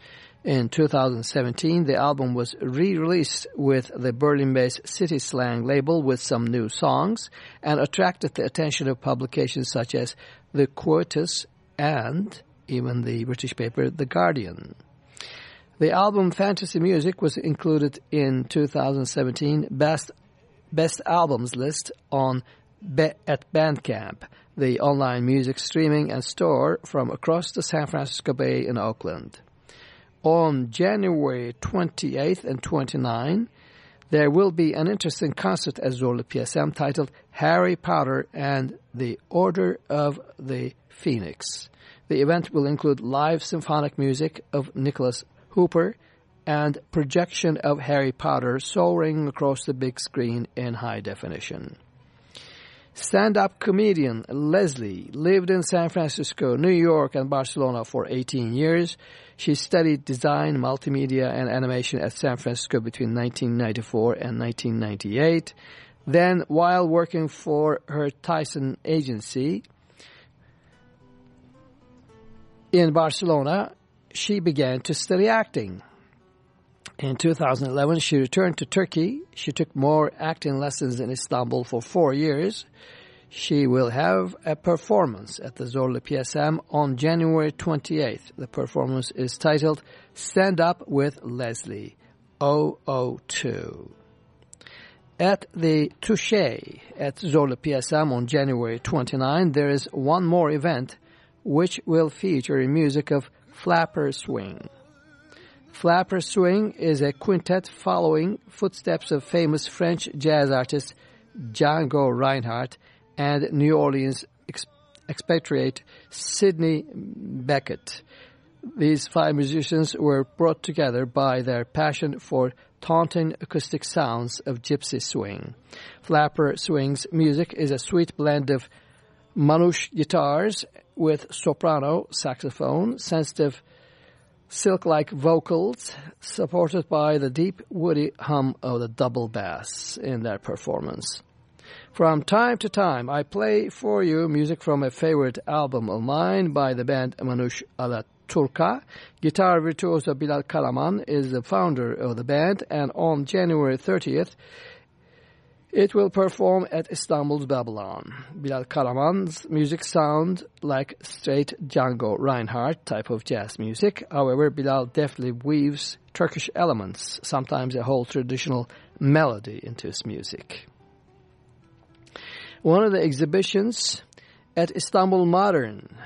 In 2017, the album was re-released with the Berlin-based City Slang label with some new songs and attracted the attention of publications such as The Quietus and even the British paper The Guardian. The album Fantasy Music was included in 2017 Best Best Albums list on At Bandcamp, the online music streaming and store from across the San Francisco Bay in Oakland on January 28th and 29th, there will be an interesting concert at Zorlu PSM titled Harry Potter and the Order of the Phoenix. The event will include live symphonic music of Nicholas Hooper and projection of Harry Potter soaring across the big screen in high definition. Stand-up comedian Leslie lived in San Francisco, New York, and Barcelona for 18 years. She studied design, multimedia, and animation at San Francisco between 1994 and 1998. Then, while working for her Tyson agency in Barcelona, she began to study acting. In 2011, she returned to Turkey. She took more acting lessons in Istanbul for four years. She will have a performance at the Zorlu PSM on January 28th. The performance is titled Stand Up with Leslie, 002. At the Touche at Zorlu PSM on January 29, there is one more event which will feature music of Flapper Swing. Flapper Swing is a quintet following footsteps of famous French jazz artist Django Reinhardt and New Orleans ex expatriate Sidney Bechet. These five musicians were brought together by their passion for taunting acoustic sounds of gypsy swing. Flapper Swing's music is a sweet blend of manouche guitars with soprano, saxophone, sensitive silk-like vocals supported by the deep woody hum of the double bass in their performance. From time to time, I play for you music from a favorite album of mine by the band Manush Ala Turca. Guitar virtuoso Bilal Karaman is the founder of the band, and on January 30th, it will perform at Istanbul's Babylon. Bilal Karaman's music sound like straight Django Reinhardt type of jazz music. However, Bilal deftly weaves Turkish elements, sometimes a whole traditional melody into his music. One of the exhibitions at Istanbul Modern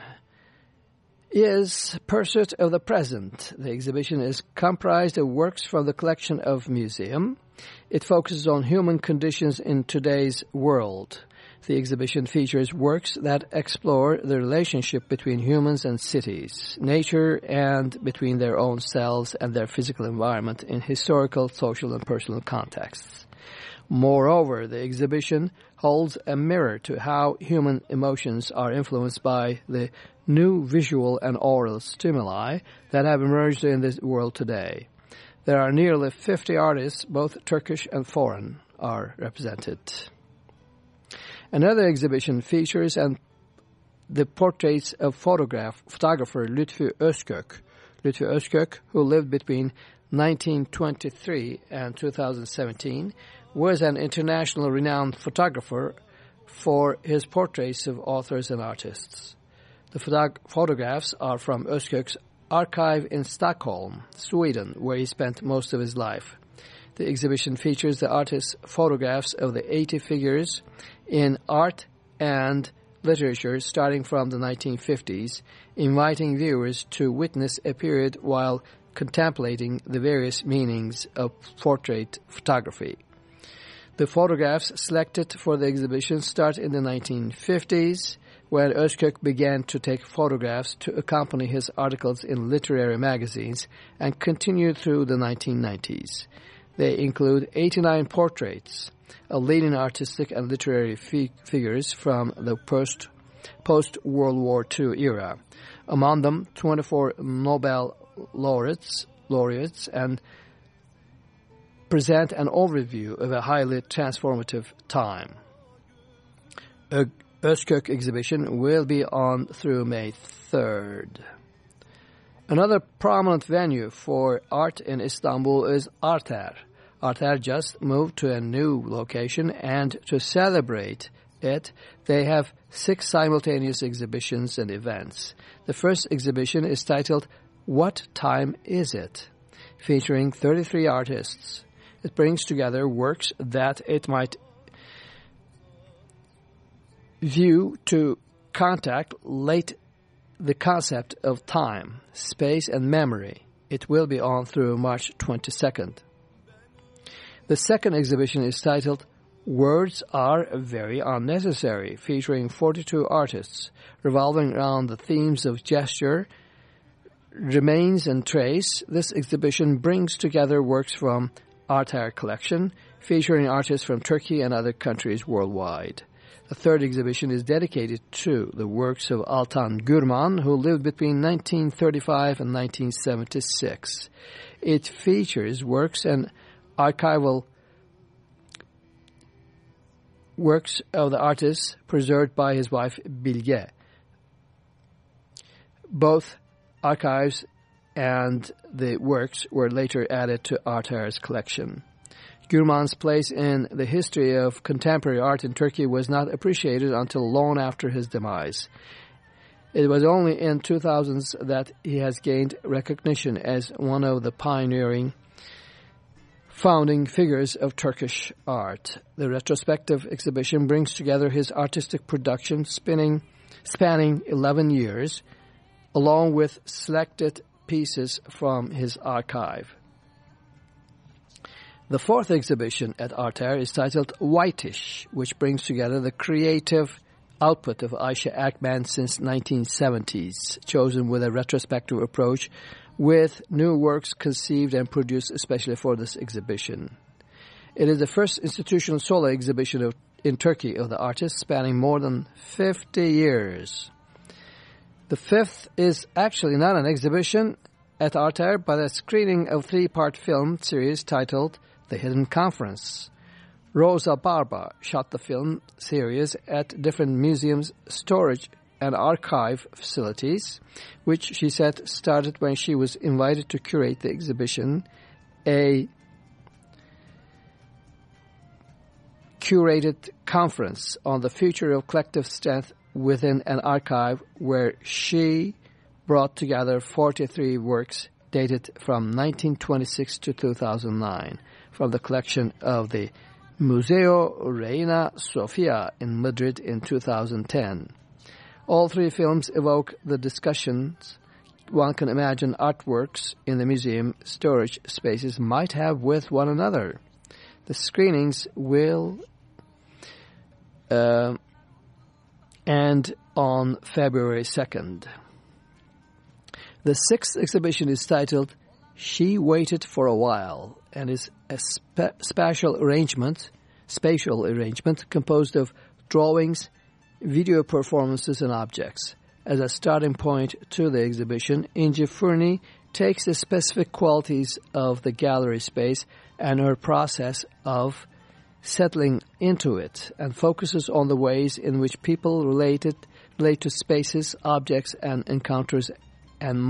is Pursuit of the Present. The exhibition is comprised of works from the collection of museum. It focuses on human conditions in today's world. The exhibition features works that explore the relationship between humans and cities, nature and between their own selves and their physical environment in historical, social, and personal contexts. Moreover, the exhibition holds a mirror to how human emotions are influenced by the new visual and oral stimuli that have emerged in this world today. There are nearly 50 artists, both Turkish and foreign, are represented. Another exhibition features and the portraits of photograph photographer Lütfü Özkök. Lütfü Özkök, who lived between 1923 and 2017, was an international renowned photographer for his portraits of authors and artists. The photog photographs are from Özkök's archive in Stockholm, Sweden, where he spent most of his life. The exhibition features the artist's photographs of the 80 figures in art and literature starting from the 1950s, inviting viewers to witness a period while contemplating the various meanings of portrait photography. The photographs selected for the exhibition start in the 1950s, when Özkök began to take photographs to accompany his articles in literary magazines and continued through the 1990s. They include 89 portraits, of leading artistic and literary fi figures from the post post-World War II era. Among them, 24 Nobel laureates, laureates and present an overview of a highly transformative time. Özkök exhibition will be on through May 3rd. Another prominent venue for art in Istanbul is Arter. Arter just moved to a new location and to celebrate it, they have six simultaneous exhibitions and events. The first exhibition is titled What Time Is It? featuring 33 artists. It brings together works that it might view to contact late the concept of time, space, and memory. It will be on through March 22nd. The second exhibition is titled Words Are Very Unnecessary, featuring 42 artists, revolving around the themes of gesture, remains, and trace. This exhibition brings together works from Arter collection, featuring artists from Turkey and other countries worldwide. The third exhibition is dedicated to the works of Altan Gürman, who lived between 1935 and 1976. It features works and archival works of the artist preserved by his wife Bilge. Both archives and the works were later added to Arter's collection. Gürman's place in the history of contemporary art in Turkey was not appreciated until long after his demise. It was only in 2000s that he has gained recognition as one of the pioneering founding figures of Turkish art. The retrospective exhibition brings together his artistic production spinning, spanning 11 years, along with selected pieces from his archive. The fourth exhibition at Arter is titled Whitish, which brings together the creative output of Ayşe Erkmen since 1970s, chosen with a retrospective approach with new works conceived and produced especially for this exhibition. It is the first institutional solo exhibition of, in Turkey of the artist spanning more than 50 years. The fifth is actually not an exhibition at Arter, but a screening of three-part film series titled the Hidden Conference. Rosa Barba shot the film series at different museums, storage and archive facilities, which she said started when she was invited to curate the exhibition, a curated conference on the future of collective strength within an archive where she brought together 43 works dated from 1926 to 2009 from the collection of the Museo Reina Sofia in Madrid in 2010. All three films evoke the discussions one can imagine artworks in the museum storage spaces might have with one another. The screenings will uh, end on February 2nd. The sixth exhibition is titled She Waited for a While and is a spa spatial arrangement, spatial arrangement composed of drawings, video performances, and objects. As a starting point to the exhibition, Inci Furni takes the specific qualities of the gallery space and her process of settling into it and focuses on the ways in which people related, relate to spaces, objects, and encounters and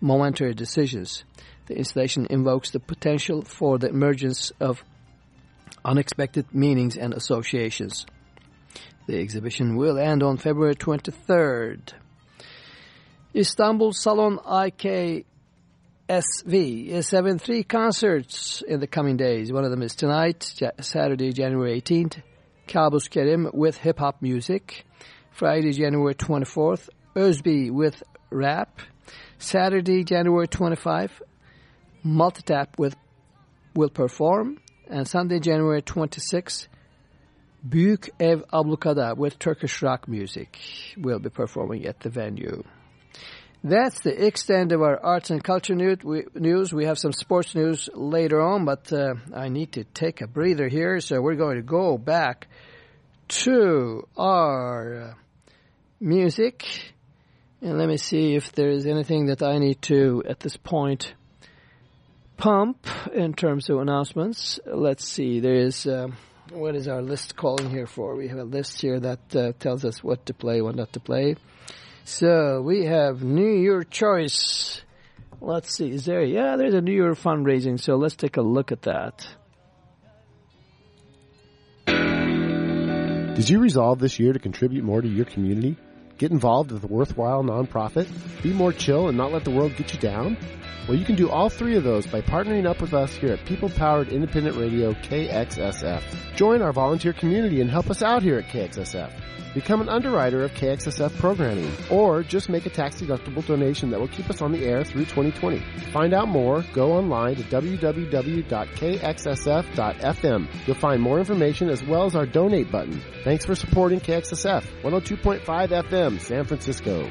momentary decisions. The installation invokes the potential for the emergence of unexpected meanings and associations. The exhibition will end on February 23rd. Istanbul Salon IKSV is having three concerts in the coming days. One of them is tonight, Saturday, January 18th, Kabus Kerim with hip-hop music. Friday, January 24th, Özbi with rap. Saturday, January 25, Multitap with will perform. And Sunday, January 26, Büyük Ev Ablukada with Turkish rock music will be performing at the venue. That's the extent of our arts and culture news. We have some sports news later on, but uh, I need to take a breather here, so we're going to go back to our uh, music. And let me see if there is anything that I need to, at this point, pump in terms of announcements. Let's see. There is, um, what is our list calling here for? We have a list here that uh, tells us what to play, what not to play. So we have New Year choice. Let's see. Is there? Yeah, there's a New Year fundraising. So let's take a look at that. Did you resolve this year to contribute more to your community? Get involved with a worthwhile nonprofit? Be more chill and not let the world get you down? Well, you can do all three of those by partnering up with us here at People Powered Independent Radio KXSF. Join our volunteer community and help us out here at KXSF. Become an underwriter of KXSF programming, or just make a tax-deductible donation that will keep us on the air through 2020. To find out more, go online to www.kxsf.fm. You'll find more information as well as our donate button. Thanks for supporting KXSF 102.5 FM, San Francisco.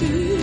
Küçükten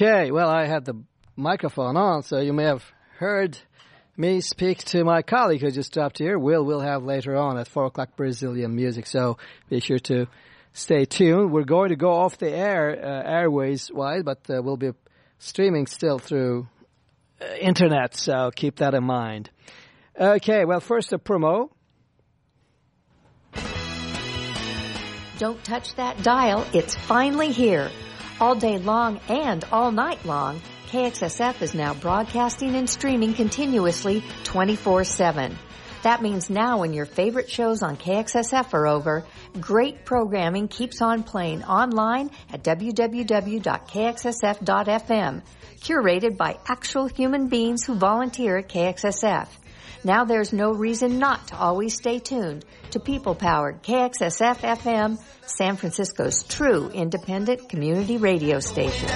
Okay, well, I had the microphone on, so you may have heard me speak to my colleague who just dropped here. Will will have later on at 4 o'clock Brazilian music. So be sure to stay tuned. We're going to go off the air, uh, airways wide, but uh, we'll be streaming still through uh, internet. So keep that in mind. Okay, well, first a promo. Don't touch that dial. It's finally here. All day long and all night long, KXSF is now broadcasting and streaming continuously 24-7. That means now when your favorite shows on KXSF are over, great programming keeps on playing online at www.kxsf.fm, curated by actual human beings who volunteer at KXSF. Now there's no reason not to always stay tuned to people-powered KXSF FM, San Francisco's true independent community radio station.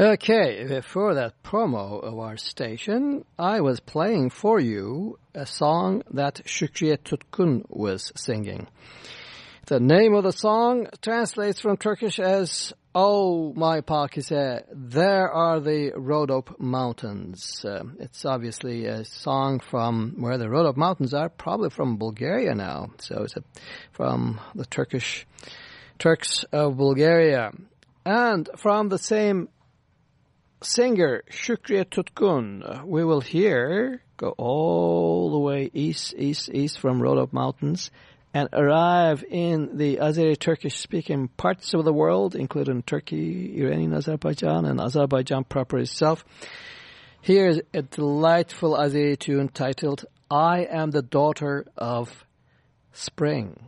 Okay, before that promo of our station, I was playing for you a song that Şükriye Tutkun was singing. The name of the song translates from Turkish as Oh my Pakize, there are the Rhodope Mountains. Uh, it's obviously a song from where the Rhodope Mountains are, probably from Bulgaria now. So it's a, from the Turkish Turks of Bulgaria. And from the same singer, Şükriye Tutkun, we will hear go all the way east, east, east from Rhodope Mountains and arrive in the Azeri-Turkish-speaking parts of the world, including Turkey, Iranian Azerbaijan, and Azerbaijan proper itself. Here is a delightful Azeri tune titled, I Am the Daughter of Spring.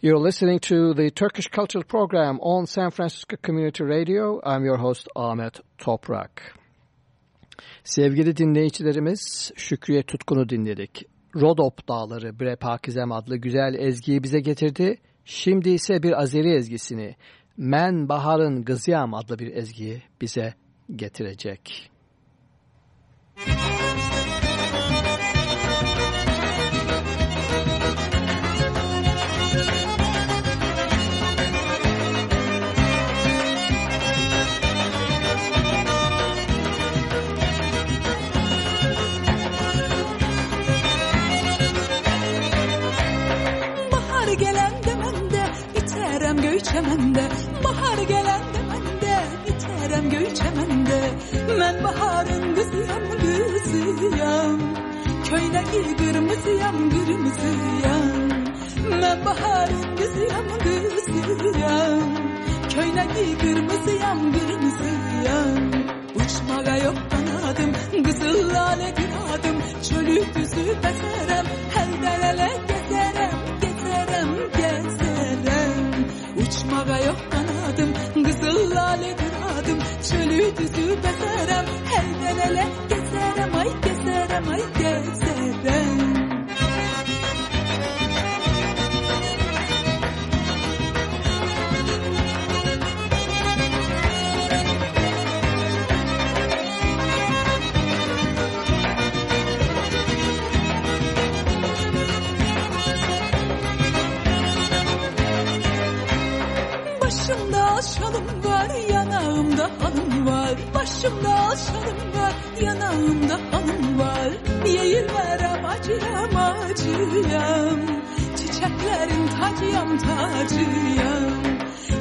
You're listening to the Turkish Cultural Program on San Francisco Community Radio. I'm your host Ahmet Toprak. Sevgili dinleyicilerimiz Şükriye Tutkun'u dinledik. Rodop Dağları Bre Pakizem adlı güzel ezgiyi bize getirdi. Şimdi ise bir Azeri ezgisini Men Bahar'ın Gızıyam adlı bir ezgiyi bize getirecek. Bahar çemende Bahar gelen de demende Biterem göğü çemende. Ben baharın kızıyam kızıyam Köydeki kırmızıyam kırmızıyam Ben baharın kızıyam kızıyam Köydeki kırmızıyam kırmızıyam Uçmaga yok kanadım Kızıl lale günadım. Çölü düzü bezerem Her delele gel. Uçmaga yok kanadım, kızıl lale duradım. Çölü düzü bezerem, her nerele keserem, ay keserem, ay keserem. Var, yanağımda halım var. Başımda şalım var, yanağımda halım var. Yeğillerem acıyam acıyam. Çiçeklerin tacıyam tacıyam.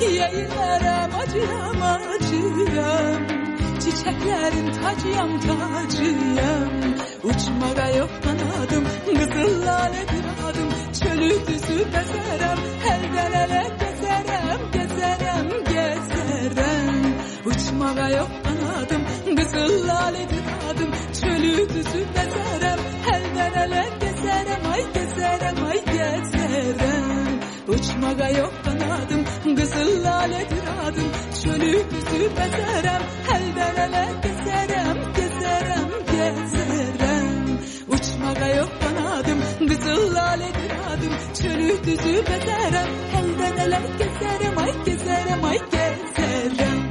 Yeğillerem acıyam acıyam. Çiçeklerin tacıyam tacıyam. Uçmağa yok kanadım, kızıl lale adım. Çölü düzü bezerem, ele gezerem, gezerem, gezerem. Uçmağa yok kanadım, kızıl lale adım. Çölü düzü bezerem, elden ele gezerem, ay gezerem, ay gezerem. Uçmağa yok kanadım, kızıl lale adım. Çölü düzü bezerem, elden ele gezerem, gezerem, gezerem. Uçmağa yok kanadım, kızıl lale adım. Çölü düzü bezerem, elden ele gezerem, ay gezerem, ay gezerem.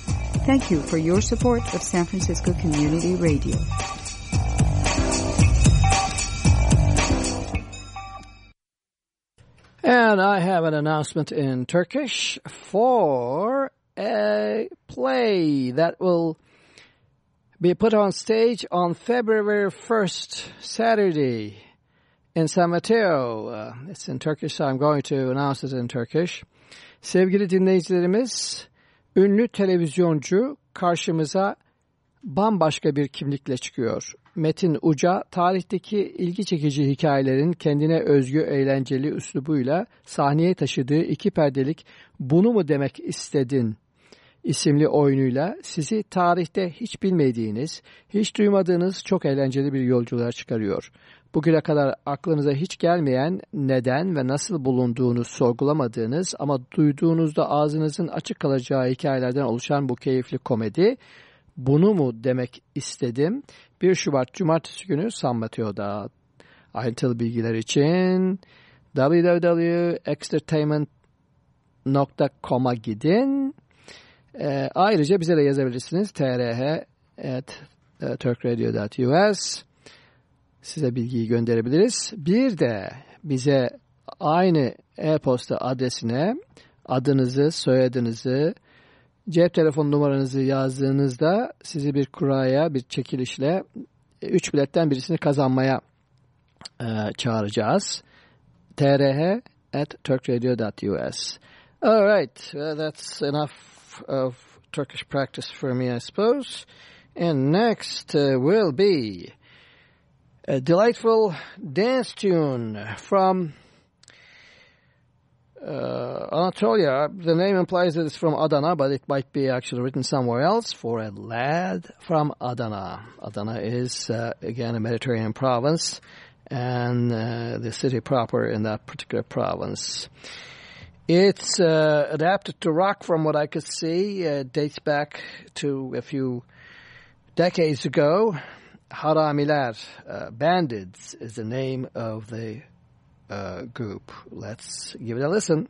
Thank you for your support of San Francisco Community Radio. And I have an announcement in Turkish for a play that will be put on stage on February 1st, Saturday, in San Mateo. Uh, it's in Turkish, so I'm going to announce it in Turkish. Sevgili dinleyicilerimiz, ünlü televizyoncu karşımıza bambaşka bir kimlikle çıkıyor. Metin Uca, tarihteki ilgi çekici hikayelerin kendine özgü eğlenceli üslubuyla sahneye taşıdığı iki perdelik Bunu mu demek istedin isimli oyunuyla sizi tarihte hiç bilmediğiniz, hiç duymadığınız çok eğlenceli bir yolculuğa çıkarıyor. Bugüne kadar aklınıza hiç gelmeyen neden ve nasıl bulunduğunu sorgulamadığınız ama duyduğunuzda ağzınızın açık kalacağı hikayelerden oluşan bu keyifli komedi bunu mu demek istedim. 1 Şubat Cumartesi günü San Mateo'da ayrıntılı bilgiler için www.extertainment.com'a gidin. E, ayrıca bize de yazabilirsiniz. trh at e, turkradio.us size bilgiyi gönderebiliriz. Bir de bize aynı e-posta adresine adınızı, soyadınızı, cep telefon numaranızı yazdığınızda sizi bir kuraya, bir çekilişle üç biletten birisini kazanmaya e, çağıracağız. trh at turkradio.us All right, well, that's enough of Turkish practice for me, I suppose. And next uh, will be a delightful dance tune from uh, Anatolia. The name implies that it's from Adana, but it might be actually written somewhere else. For a lad from Adana. Adana is, uh, again, a Mediterranean province and uh, the city proper in that particular province. It's uh, adapted to rock from what I could see. It dates back to a few decades ago. Haramiler, uh, Bandits is the name of the uh, group. Let's give it a listen.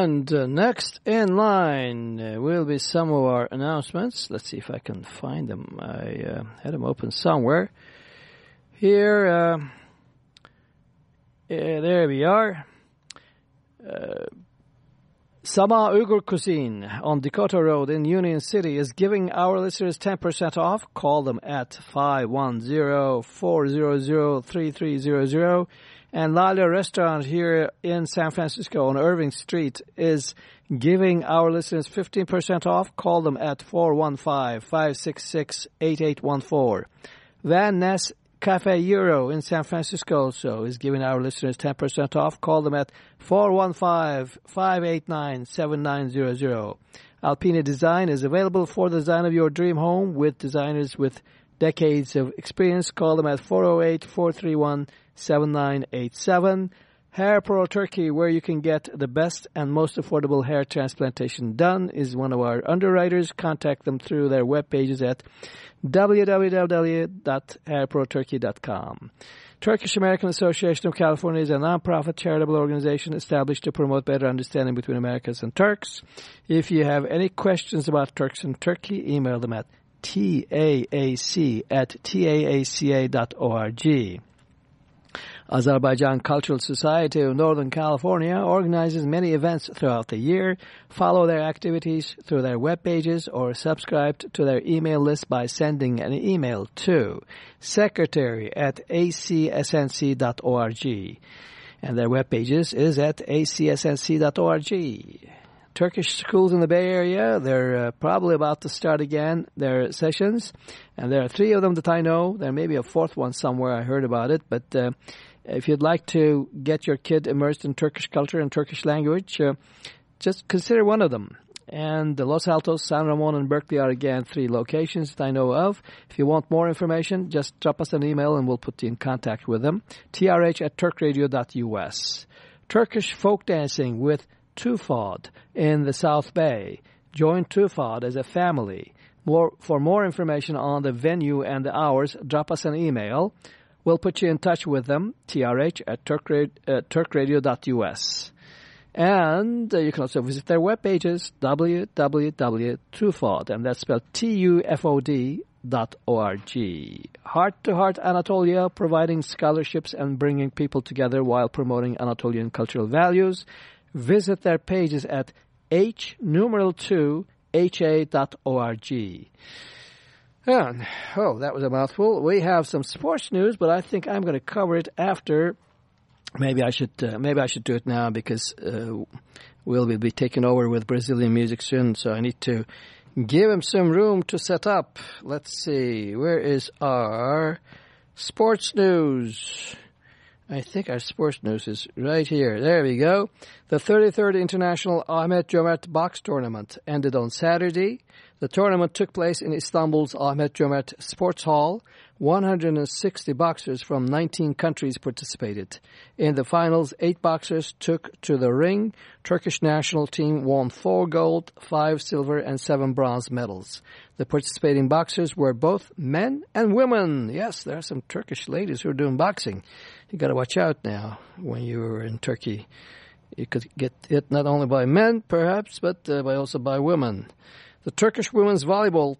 And uh, next in line uh, will be some of our announcements. Let's see if I can find them. I uh, had them open somewhere. Here, uh, yeah, there we are. Uh, Sama Uyghur Cuisine on Dakota Road in Union City is giving our listeners 10% off. Call them at 510-400-3300. And Lala Restaurant here in San Francisco on Irving Street is giving our listeners 15% off. Call them at 415-566-8814. Van Ness Cafe Euro in San Francisco also is giving our listeners 10% off. Call them at 415-589-7900. Alpina Design is available for the design of your dream home with designers with decades of experience. Call them at oh 408-431-7987. Hair Pro Turkey, where you can get the best and most affordable hair transplantation done, is one of our underwriters. Contact them through their web pages at www.hairproturkey.com. Turkish American Association of California is a nonprofit charitable organization established to promote better understanding between Americans and Turks. If you have any questions about Turks and Turkey, email them at taac at taaca.org. Azerbaijan Cultural Society of Northern California organizes many events throughout the year. Follow their activities through their web pages or subscribe to their email list by sending an email to secretary at acsnc.org. And their web pages is at acsnc.org. Turkish schools in the Bay Area, they're uh, probably about to start again their sessions. And there are three of them that I know. There may be a fourth one somewhere. I heard about it. But uh, if you'd like to get your kid immersed in Turkish culture and Turkish language, uh, just consider one of them. And the Los Altos, San Ramon, and Berkeley are again three locations that I know of. If you want more information, just drop us an email and we'll put you in contact with them. trh at turkradio.us. Turkish folk dancing with Tufad in the South Bay. Join Tufad as a family. More, for more information on the venue and the hours, drop us an email. We'll put you in touch with them, trh at turkrad, turkradio.us. And uh, you can also visit their web pages, www.tufod, and that's spelled T-U-F-O-D dot O-R-G. Heart to Heart Anatolia, providing scholarships and bringing people together while promoting Anatolian cultural values. Visit their pages at h numeral 2 ha.org. And, oh, that was a mouthful. We have some sports news, but I think I'm going to cover it after. Maybe I should uh, maybe I should do it now because uh, Will will be taking over with Brazilian music soon, so I need to give him some room to set up. Let's see, where is our sports news? I think our sports news is right here. There we go. The 33rd International Ahmet Cömert Box Tournament ended on Saturday. The tournament took place in Istanbul's Ahmet Cömert Sports Hall. 160 boxers from 19 countries participated. In the finals, eight boxers took to the ring. Turkish national team won four gold, five silver, and seven bronze medals. The participating boxers were both men and women. Yes, there are some Turkish ladies who are doing boxing you got to watch out now when you're in Turkey. You could get hit not only by men, perhaps, but uh, by also by women. The Turkish women's volleyball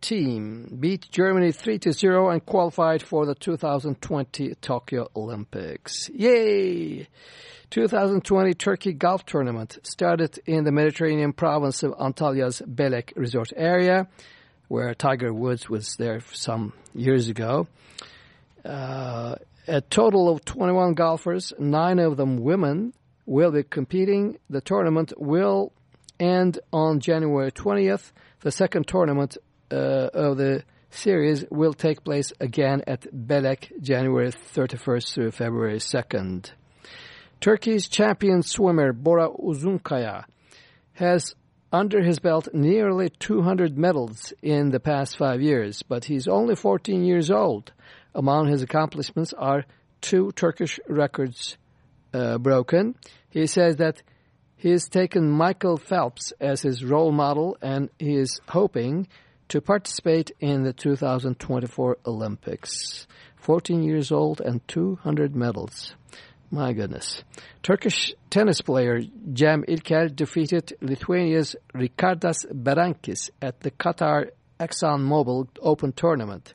team beat Germany 3 to 0 and qualified for the 2020 Tokyo Olympics. Yay! 2020 Turkey Golf Tournament started in the Mediterranean province of Antalya's Belek resort area, where Tiger Woods was there some years ago. Uh, a total of 21 golfers, nine of them women, will be competing. The tournament will end on January 20th. The second tournament uh, of the series will take place again at Belek January 31st through February 2nd. Turkey's champion swimmer Bora Uzunkaya has under his belt nearly 200 medals in the past five years, but he's only 14 years old. Among his accomplishments are two Turkish records uh, broken. He says that he has taken Michael Phelps as his role model and he is hoping to participate in the 2024 Olympics. 14 years old and 200 medals. My goodness. Turkish tennis player Cem İlkel defeated Lithuania's Ričardas Berankis at the Qatar ExxonMobil Open Tournament.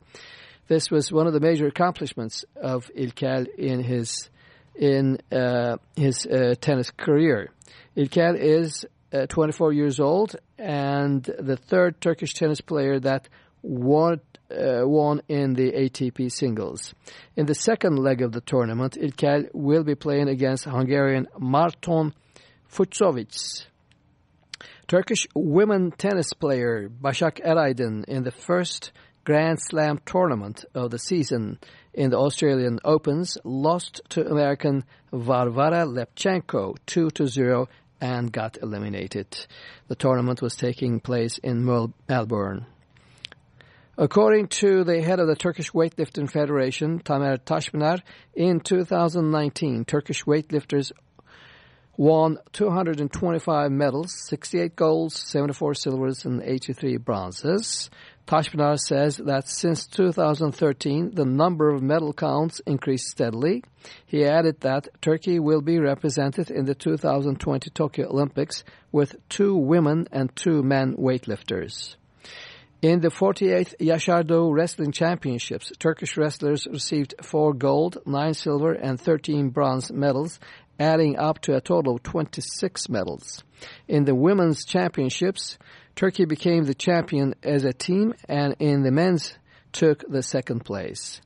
This was one of the major accomplishments of İlkel in his in uh, his uh, tennis career. İlkel is uh, 24 years old and the third Turkish tennis player that won uh, won in the ATP singles. In the second leg of the tournament, İlkel will be playing against Hungarian Marton Fucsovics. Turkish women tennis player Başak Eraydın in the first Grand Slam tournament of the season in the Australian Opens lost to American Varvara Lepchenko 2-0 and got eliminated. The tournament was taking place in Melbourne. According to the head of the Turkish Weightlifting Federation, Tamer Taşpınar, in 2019, Turkish weightlifters won 225 medals, 68 golds, 74 silvers, and 83 bronzes. Taşpınar says that since 2013, the number of medal counts increased steadily. He added that Turkey will be represented in the 2020 Tokyo Olympics with two women and two men weightlifters. In the 48th Yaşar Wrestling Championships, Turkish wrestlers received 4 gold, 9 silver, and 13 bronze medals, adding up to a total of 26 medals. In the Women's Championships, Turkey became the champion as a team, and in the men's took the second place.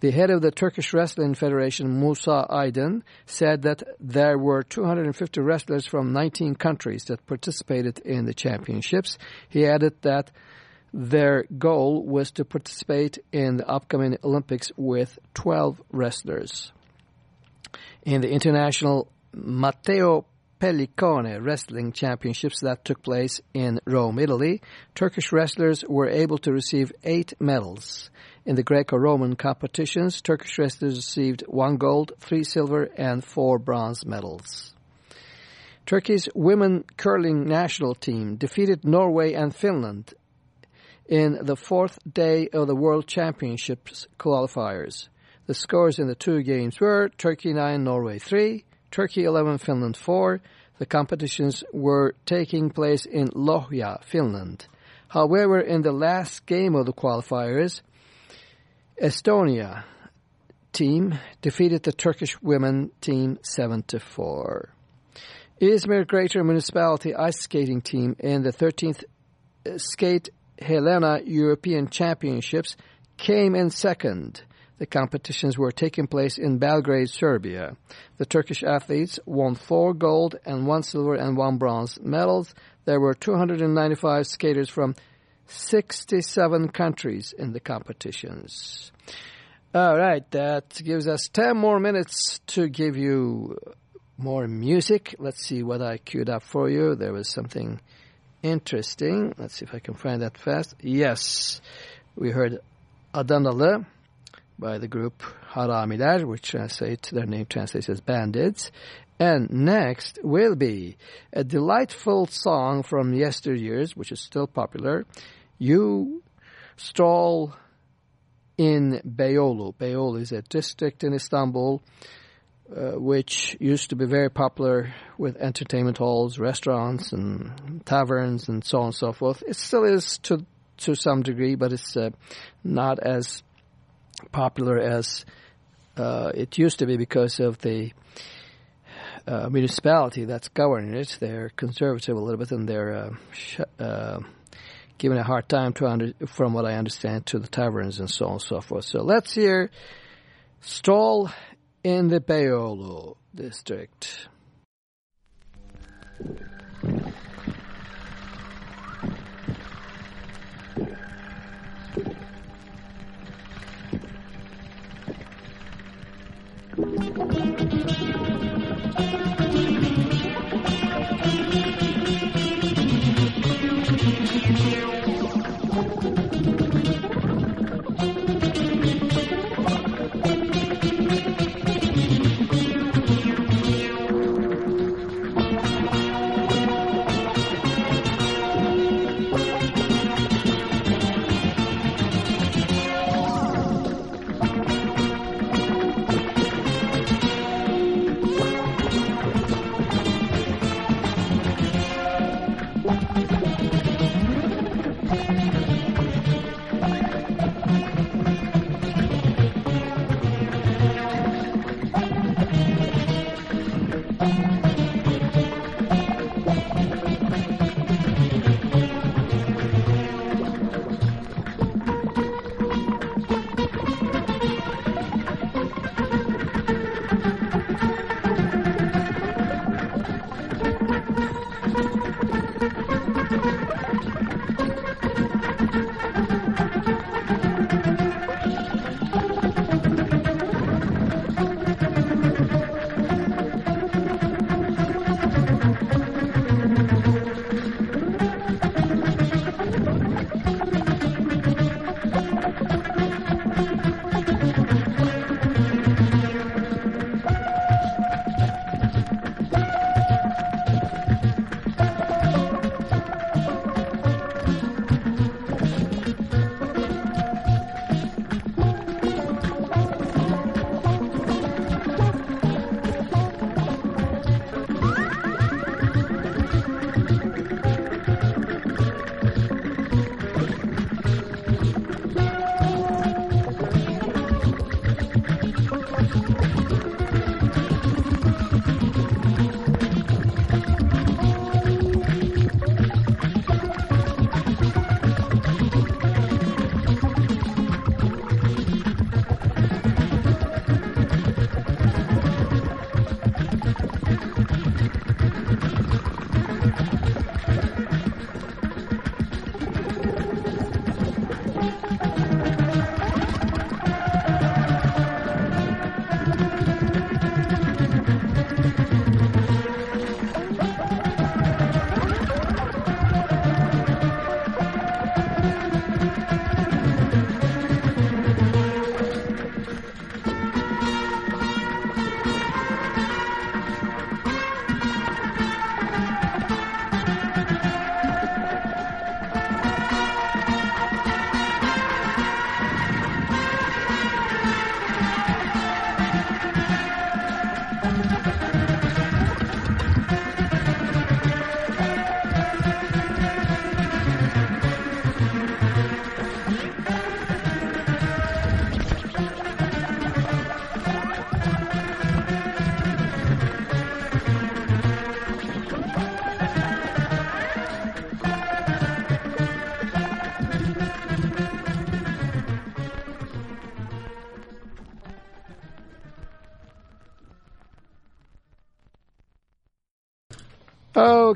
The head of the Turkish Wrestling Federation, Musa Aydın, said that there were 250 wrestlers from 19 countries that participated in the championships. He added that their goal was to participate in the upcoming Olympics with 12 wrestlers. In the international Matteo Pellicone Wrestling Championships that took place in Rome, Italy, Turkish wrestlers were able to receive eight medals. In the Greco-Roman competitions, Turkish wrestlers received one gold, three silver, and four bronze medals. Turkey's women curling national team defeated Norway and Finland in the fourth day of the World Championships qualifiers. The scores in the two games were Turkey 9, Norway 3, Turkey 11, Finland 4. The competitions were taking place in Lohja, Finland. However, in the last game of the qualifiers, Estonia team defeated the Turkish women team 7-4. Izmir Greater Municipality Ice Skating Team in the 13th uh, Skate Helena European Championships came in second. The competitions were taking place in Belgrade, Serbia. The Turkish athletes won four gold and one silver and one bronze medals. There were 295 skaters from 67 countries in the competitions. All right, that gives us 10 more minutes to give you more music. Let's see what I queued up for you. There was something interesting. Let's see if I can find that fast. Yes, we heard Adanalı by the group Haramiler, which translates their name translates as bandits. And next will be a delightful song from yesteryears, which is still popular. You stroll in Beyoğlu. Beyoğlu is a district in Istanbul uh, which used to be very popular with entertainment halls, restaurants, and taverns, and so on and so forth. It still is to to some degree, but it's uh, not as popular as uh, it used to be because of the uh, municipality that's governing it. They're conservative a little bit, and they're uh, giving a hard time to from what I understand, to the taverns and so on and so forth. So let's hear Stroll in the Beyoğlu district.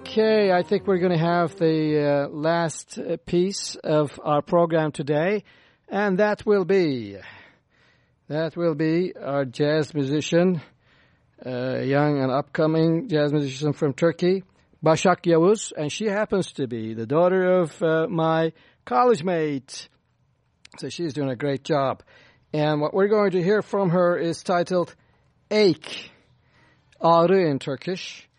Okay, I think we're going to have the uh, last uh, piece of our program today, and that will be that will be our jazz musician, uh, young and upcoming jazz musician from Turkey, Başak Yavuz, and she happens to be the daughter of uh, my college mate. So she's doing a great job. And what we're going to hear from her is titled Ache, Ağrı in Turkish.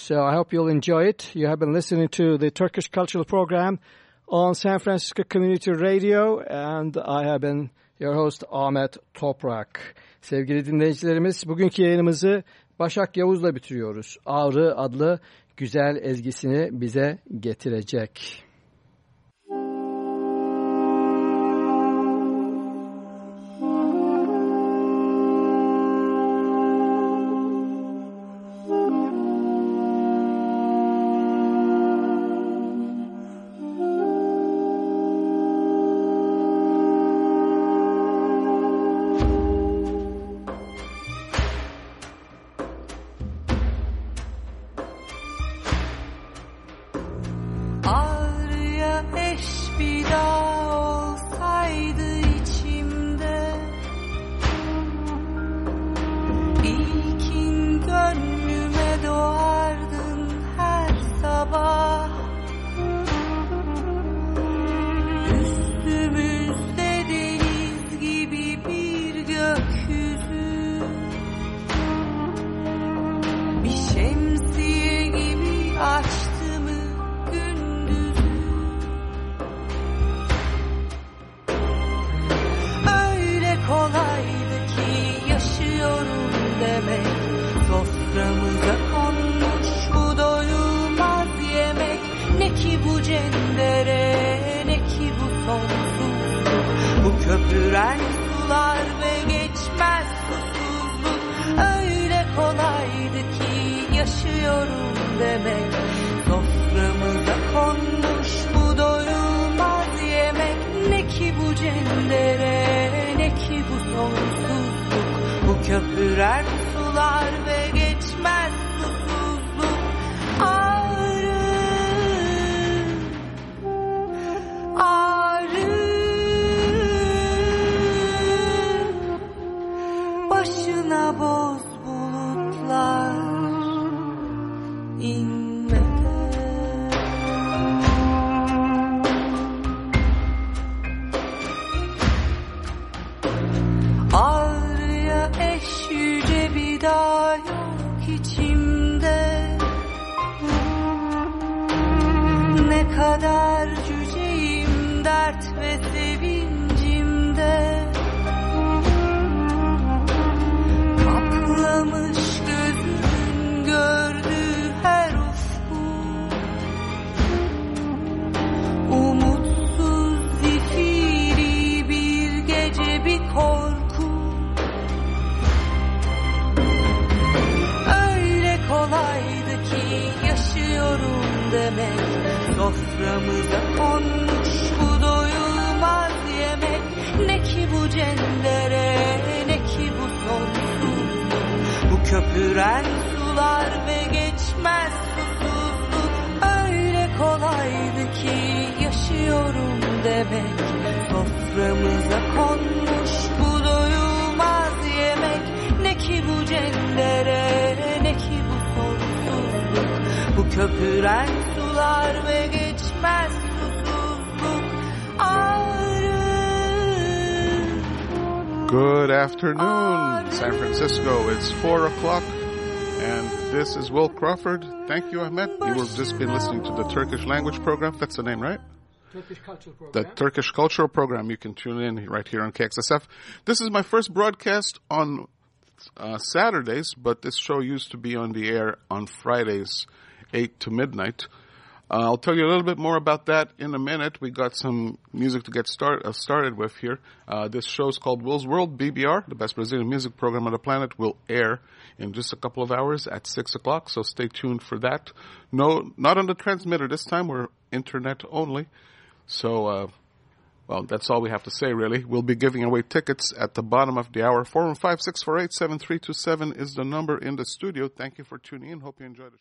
So I hope you'll enjoy it. You have been listening to the Turkish Cultural Program on San Francisco Community Radio and I have been your host Ahmet Toprak. Sevgili dinleyicilerimiz bugünkü yayınımızı Başak Yavuz'la bitiriyoruz. Ağrı adlı güzel ezgisini bize getirecek. Crawford. Thank you, Ahmed. You have just been listening to the Turkish language program. That's the name, right? Turkish Cultural The Turkish Cultural Program. You can tune in right here on KXSF. This is my first broadcast on uh, Saturdays, but this show used to be on the air on Fridays, 8 to midnight. Uh, I'll tell you a little bit more about that in a minute. We got some music to get start, uh, started with here. Uh, this show is called Will's World, BBR, the best Brazilian music program on the planet, will air in just a couple of hours at 6 o'clock, so stay tuned for that. No, not on the transmitter this time, we're internet only. So, uh, well, that's all we have to say, really. We'll be giving away tickets at the bottom of the hour. 415 648 7327 is the number in the studio. Thank you for tuning in. Hope you enjoyed it.